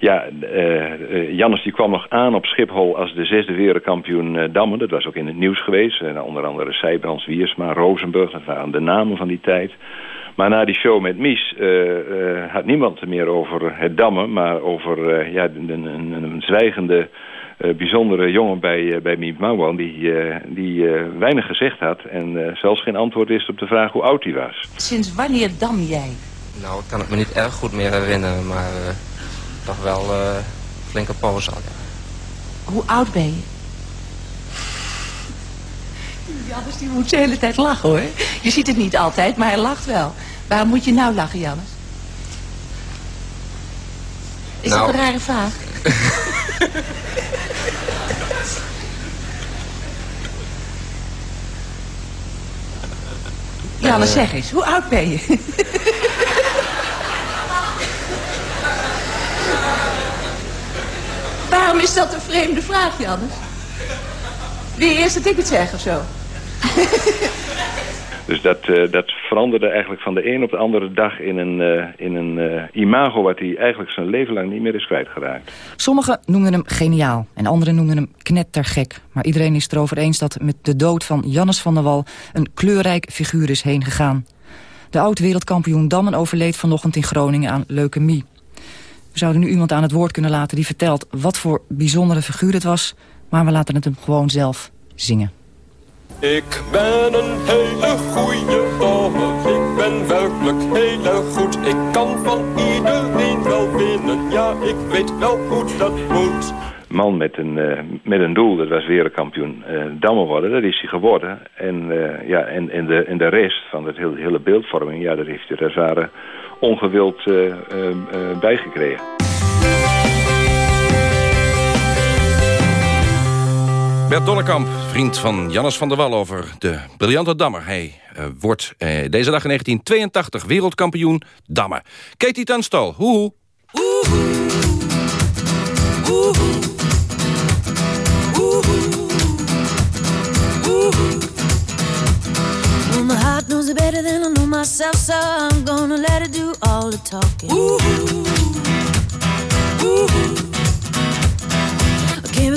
ja, eh, eh, Jannes die kwam nog aan op Schiphol als de zesde wereldkampioen eh, Dammen. Dat was ook in het nieuws geweest. En onder andere Seibrands, Wiersma, Rosenburg, dat waren de namen van die tijd. Maar na die show met Mies eh, eh, had niemand meer over het dammen, maar over eh, ja, een, een, een zwijgende, eh, bijzondere jongen bij, uh, bij Mies Mouwman die, eh, die eh, weinig gezegd had en eh, zelfs geen antwoord wist op de vraag hoe oud hij was. Sinds wanneer dam jij? Nou, ik kan het me niet erg goed meer herinneren, maar eh, toch wel eh flinke pauze al, ja. Hoe oud ben je? Jannes die moet de hele tijd lachen hoor. Je ziet het niet altijd, maar hij lacht wel. Waarom moet je nou lachen, Jannes? Is Nou. dat een rare vraag? Jannes, Eh. zeg eens, hoe oud ben je? Waarom is dat een vreemde vraag, Jannes? Wil je eerst dat ik het zeg of zo? Dus dat, eh, dat veranderde eigenlijk van de een op de andere dag in een, eh, in een eh, imago wat hij eigenlijk zijn leven lang niet meer is kwijtgeraakt. Sommigen noemden hem geniaal en anderen noemden hem knettergek. Maar iedereen is het erover eens dat met de dood van Jannes van der Wal... een kleurrijk figuur is heen gegaan. De oud-wereldkampioen Dammen overleed vanochtend in Groningen aan leukemie. We zouden nu iemand aan het woord kunnen laten die vertelt... wat voor bijzondere figuur het was, maar we laten het hem gewoon zelf zingen. Ik ben een hele goeie dame, ik ben werkelijk heel erg goed. Ik kan van iedereen wel winnen, ja, ik weet wel hoe dat moet. man met een, eh, met een doel, dat was wereldkampioen eh dammen worden. Dat is hij geworden. En, eh, ja, en, en, de, en de rest van het hele, hele beeldvorming, ja, daar heeft hij het ware ongewild bijgekregen. Bert Dollekamp, vriend van Jannes van der Wal over de briljante dammer. Hij eh, wordt eh, deze dag in 1982 wereldkampioen dammen. Katie Tunstall, hoe? Well, my heart knows it better than I know myself, so I'm gonna let it do all the talking.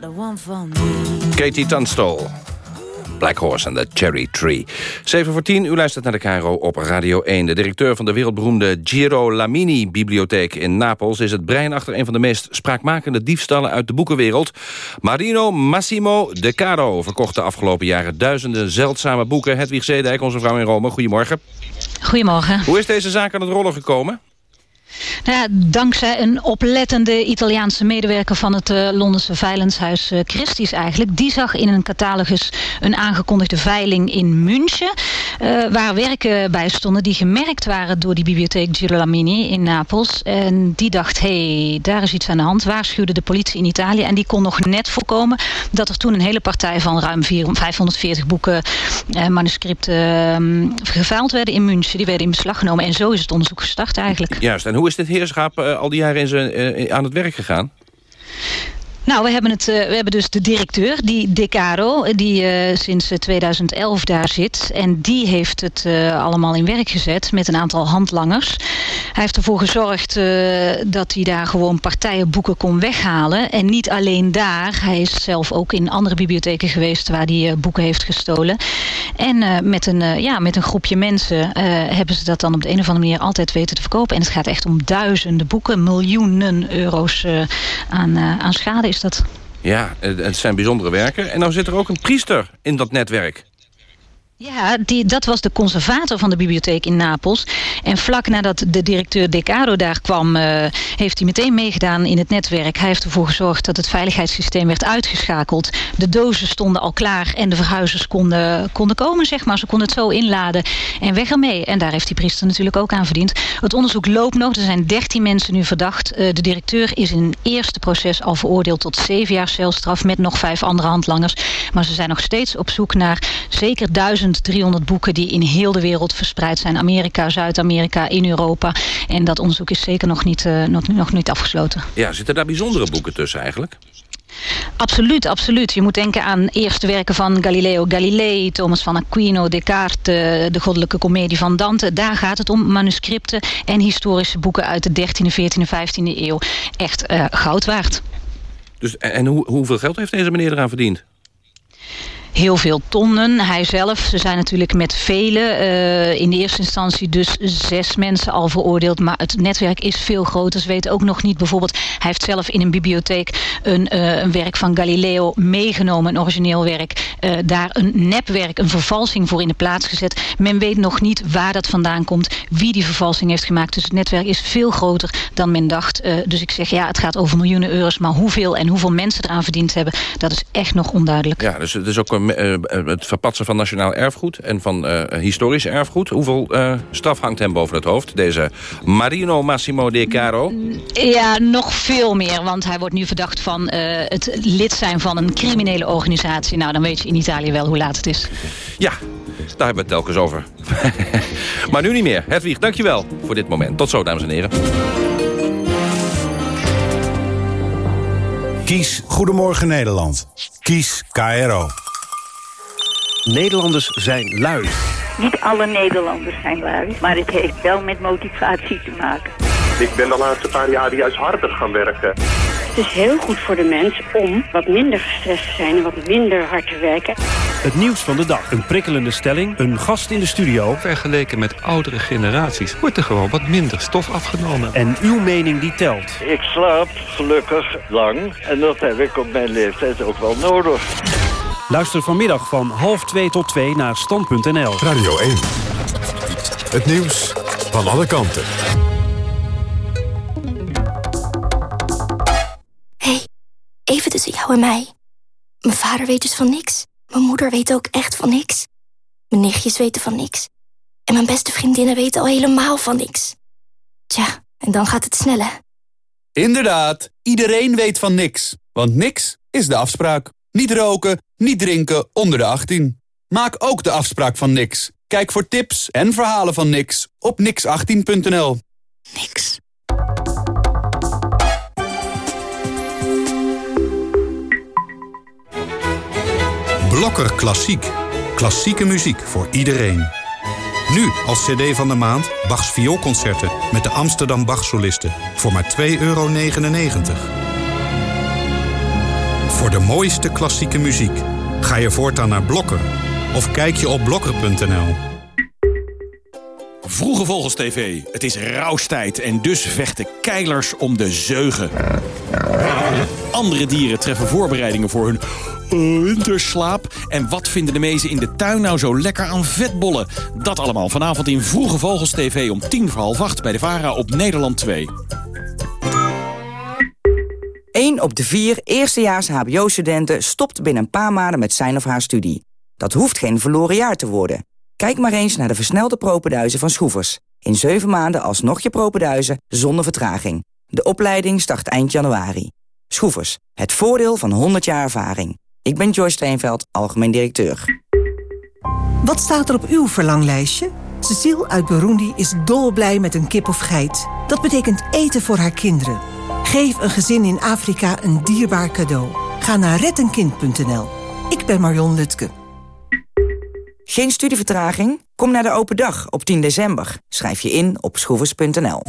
Not the one for me. Katie Tunstall. Black Horse en The Cherry Tree. 7 voor 10, u luistert naar de Caro op Radio 1. De directeur van de wereldberoemde Giro Lamini Bibliotheek in Napels... is het brein achter een van de meest spraakmakende diefstallen uit de boekenwereld. Marino Massimo De Caro verkocht de afgelopen jaren duizenden zeldzame boeken. Hedwig Zeedijk, onze vrouw in Rome, goedemorgen. Goedemorgen. Hoe is deze zaak aan het rollen gekomen? Nou ja, dankzij een oplettende Italiaanse medewerker van het uh, Londense veilingshuis uh, Christie's eigenlijk. Die zag in een catalogus een aangekondigde veiling in München. Uh, waar werken bij stonden die gemerkt waren door die bibliotheek Girolami in Napels. En die dacht, hé, hey, daar is iets aan de hand. Waarschuwde de politie in Italië. En die kon nog net voorkomen dat er toen een hele partij van ruim 400, 540 boeken, manuscripten ehm, geveild werden in München. Die werden in beslag genomen. En zo is het onderzoek gestart eigenlijk. Juist, en hoe is dit heerschap uh, al die jaren in zijn, uh, aan het werk gegaan? Nou, we hebben, het, uh, we hebben dus de directeur, die De Caro, die uh, sinds 2011 daar zit. En die heeft het allemaal in werk gezet met een aantal handlangers. Hij heeft ervoor gezorgd dat hij daar gewoon partijen boeken kon weghalen. En niet alleen daar. Hij is zelf ook in andere bibliotheken geweest waar hij boeken heeft gestolen. En met, een, ja, met een groepje mensen hebben ze dat dan op de een of andere manier altijd weten te verkopen. En het gaat echt om duizenden boeken, miljoenen euro's aan, aan schade Ja, het zijn bijzondere werken. En nou zit er ook een priester in dat netwerk. Ja, die, dat was de conservator van de bibliotheek in Napels. En vlak nadat de directeur Decaro daar kwam... Uh, heeft hij meteen meegedaan in het netwerk. Hij heeft ervoor gezorgd dat het veiligheidssysteem werd uitgeschakeld. De dozen stonden al klaar en de verhuizers konden, konden komen, zeg maar. Ze konden het zo inladen en weg ermee. En daar heeft die priester natuurlijk ook aan verdiend. Het onderzoek loopt nog. Er zijn 13 mensen nu verdacht. Uh, de directeur is in eerste proces al veroordeeld tot 7 jaar celstraf... met nog vijf andere handlangers. Maar ze zijn nog steeds op zoek naar zeker duizend 300 boeken die in heel de wereld verspreid zijn. Amerika, Zuid-Amerika, in Europa. En dat onderzoek is zeker nog niet, uh, nog, nog niet afgesloten. Ja, zitten daar bijzondere boeken tussen eigenlijk? Absoluut, absoluut. Je moet denken aan eerste werken van Galileo Galilei, Thomas van Aquino, Descartes, de goddelijke komedie van Dante. Daar gaat het om manuscripten en historische boeken uit de 13e, 14e, 15e eeuw. Echt uh, goud waard. Dus, en hoe, hoeveel geld heeft deze meneer eraan verdiend? Heel veel tonnen. Hij zelf, ze zijn natuurlijk met velen. Uh, in de eerste instantie dus zes mensen al veroordeeld. Maar het netwerk is veel groter. Ze weten ook nog niet bijvoorbeeld... hij heeft zelf in een bibliotheek een, uh, een werk van Galileo meegenomen. Een origineel werk. Uh, daar een nepwerk, een vervalsing voor in de plaats gezet. Men weet nog niet waar dat vandaan komt. Wie die vervalsing heeft gemaakt. Dus het netwerk is veel groter dan men dacht. dus ik zeg ja, het gaat over miljoenen euro's. Maar hoeveel en hoeveel mensen eraan verdiend hebben... dat is echt nog onduidelijk. Ja, dus het is ook een het verpatsen van nationaal erfgoed en van uh, historisch erfgoed. Hoeveel uh, straf hangt hem boven het hoofd, deze Marino Massimo De Caro? Ja, nog veel meer, want hij wordt nu verdacht van het lid zijn van een criminele organisatie. Nou, dan weet je in Italië wel hoe laat het is. Ja, daar hebben we het telkens over. maar nu niet meer. Hedwig, dankjewel voor dit moment. Tot zo, dames en heren. Kies Goedemorgen Nederland. Kies KRO. Nederlanders zijn lui. Niet alle Nederlanders zijn lui, maar het heeft wel met motivatie te maken. Ik ben de laatste paar jaar juist harder gaan werken. Het is heel goed voor de mens om wat minder gestrest te zijn en wat minder hard te werken. Het nieuws van de dag. Een prikkelende stelling, een gast in de studio. Vergeleken met oudere generaties wordt er gewoon wat minder stof afgenomen. En uw mening die telt. Ik slaap gelukkig lang en dat heb ik op mijn leeftijd ook wel nodig. Luister vanmiddag van half 2 tot 2 naar stand.nl. Radio 1. Het nieuws van alle kanten. hey, even tussen jou en mij. Mijn vader weet dus van niks. Mijn moeder weet ook echt van niks. Mijn nichtjes weten van niks. En mijn beste vriendinnen weten al helemaal van niks. Tja, en dan gaat het sneller. Inderdaad, iedereen weet van niks. Want niks is de afspraak. Niet roken, niet drinken onder de 18. Maak ook de afspraak van Nix. Kijk voor tips en verhalen van Nix op nix18.nl. Nix. Blokker Klassiek. Klassieke muziek voor iedereen. Nu als cd van de maand Bachs vioolconcerten met de Amsterdam Bachsolisten voor maar 2,99 euro. Voor de mooiste klassieke muziek ga je voortaan naar Blokker. Of kijk je op blokker.nl. Vroege Vogels TV. Het is rauwstijd en dus vechten keilers om de zeugen. Andere dieren treffen voorbereidingen voor hun winterslaap. En wat vinden de mezen in de tuin nou zo lekker aan vetbollen? Dat allemaal vanavond in Vroege Vogels TV om tien voor half acht bij de VARA op Nederland 2. 1 op de vier eerstejaars hbo-studenten stopt binnen een paar maanden met zijn of haar studie. Dat hoeft geen verloren jaar te worden. Kijk maar eens naar de versnelde propenduizen van Schroevers. In 7 maanden alsnog je propenduizen zonder vertraging. De opleiding start eind januari. Schroevers, het voordeel van 100 jaar ervaring. Ik ben Joyce Steenveld, algemeen directeur. Wat staat er op uw verlanglijstje? Cecile uit Burundi is dolblij met een kip of geit. Dat betekent eten voor haar kinderen. Geef een gezin in Afrika een dierbaar cadeau. Ga naar rettenkind.nl. Ik ben Marion Lutke. Geen studievertraging? Kom naar de open dag op 10 december. Schrijf je in op schroevers.nl.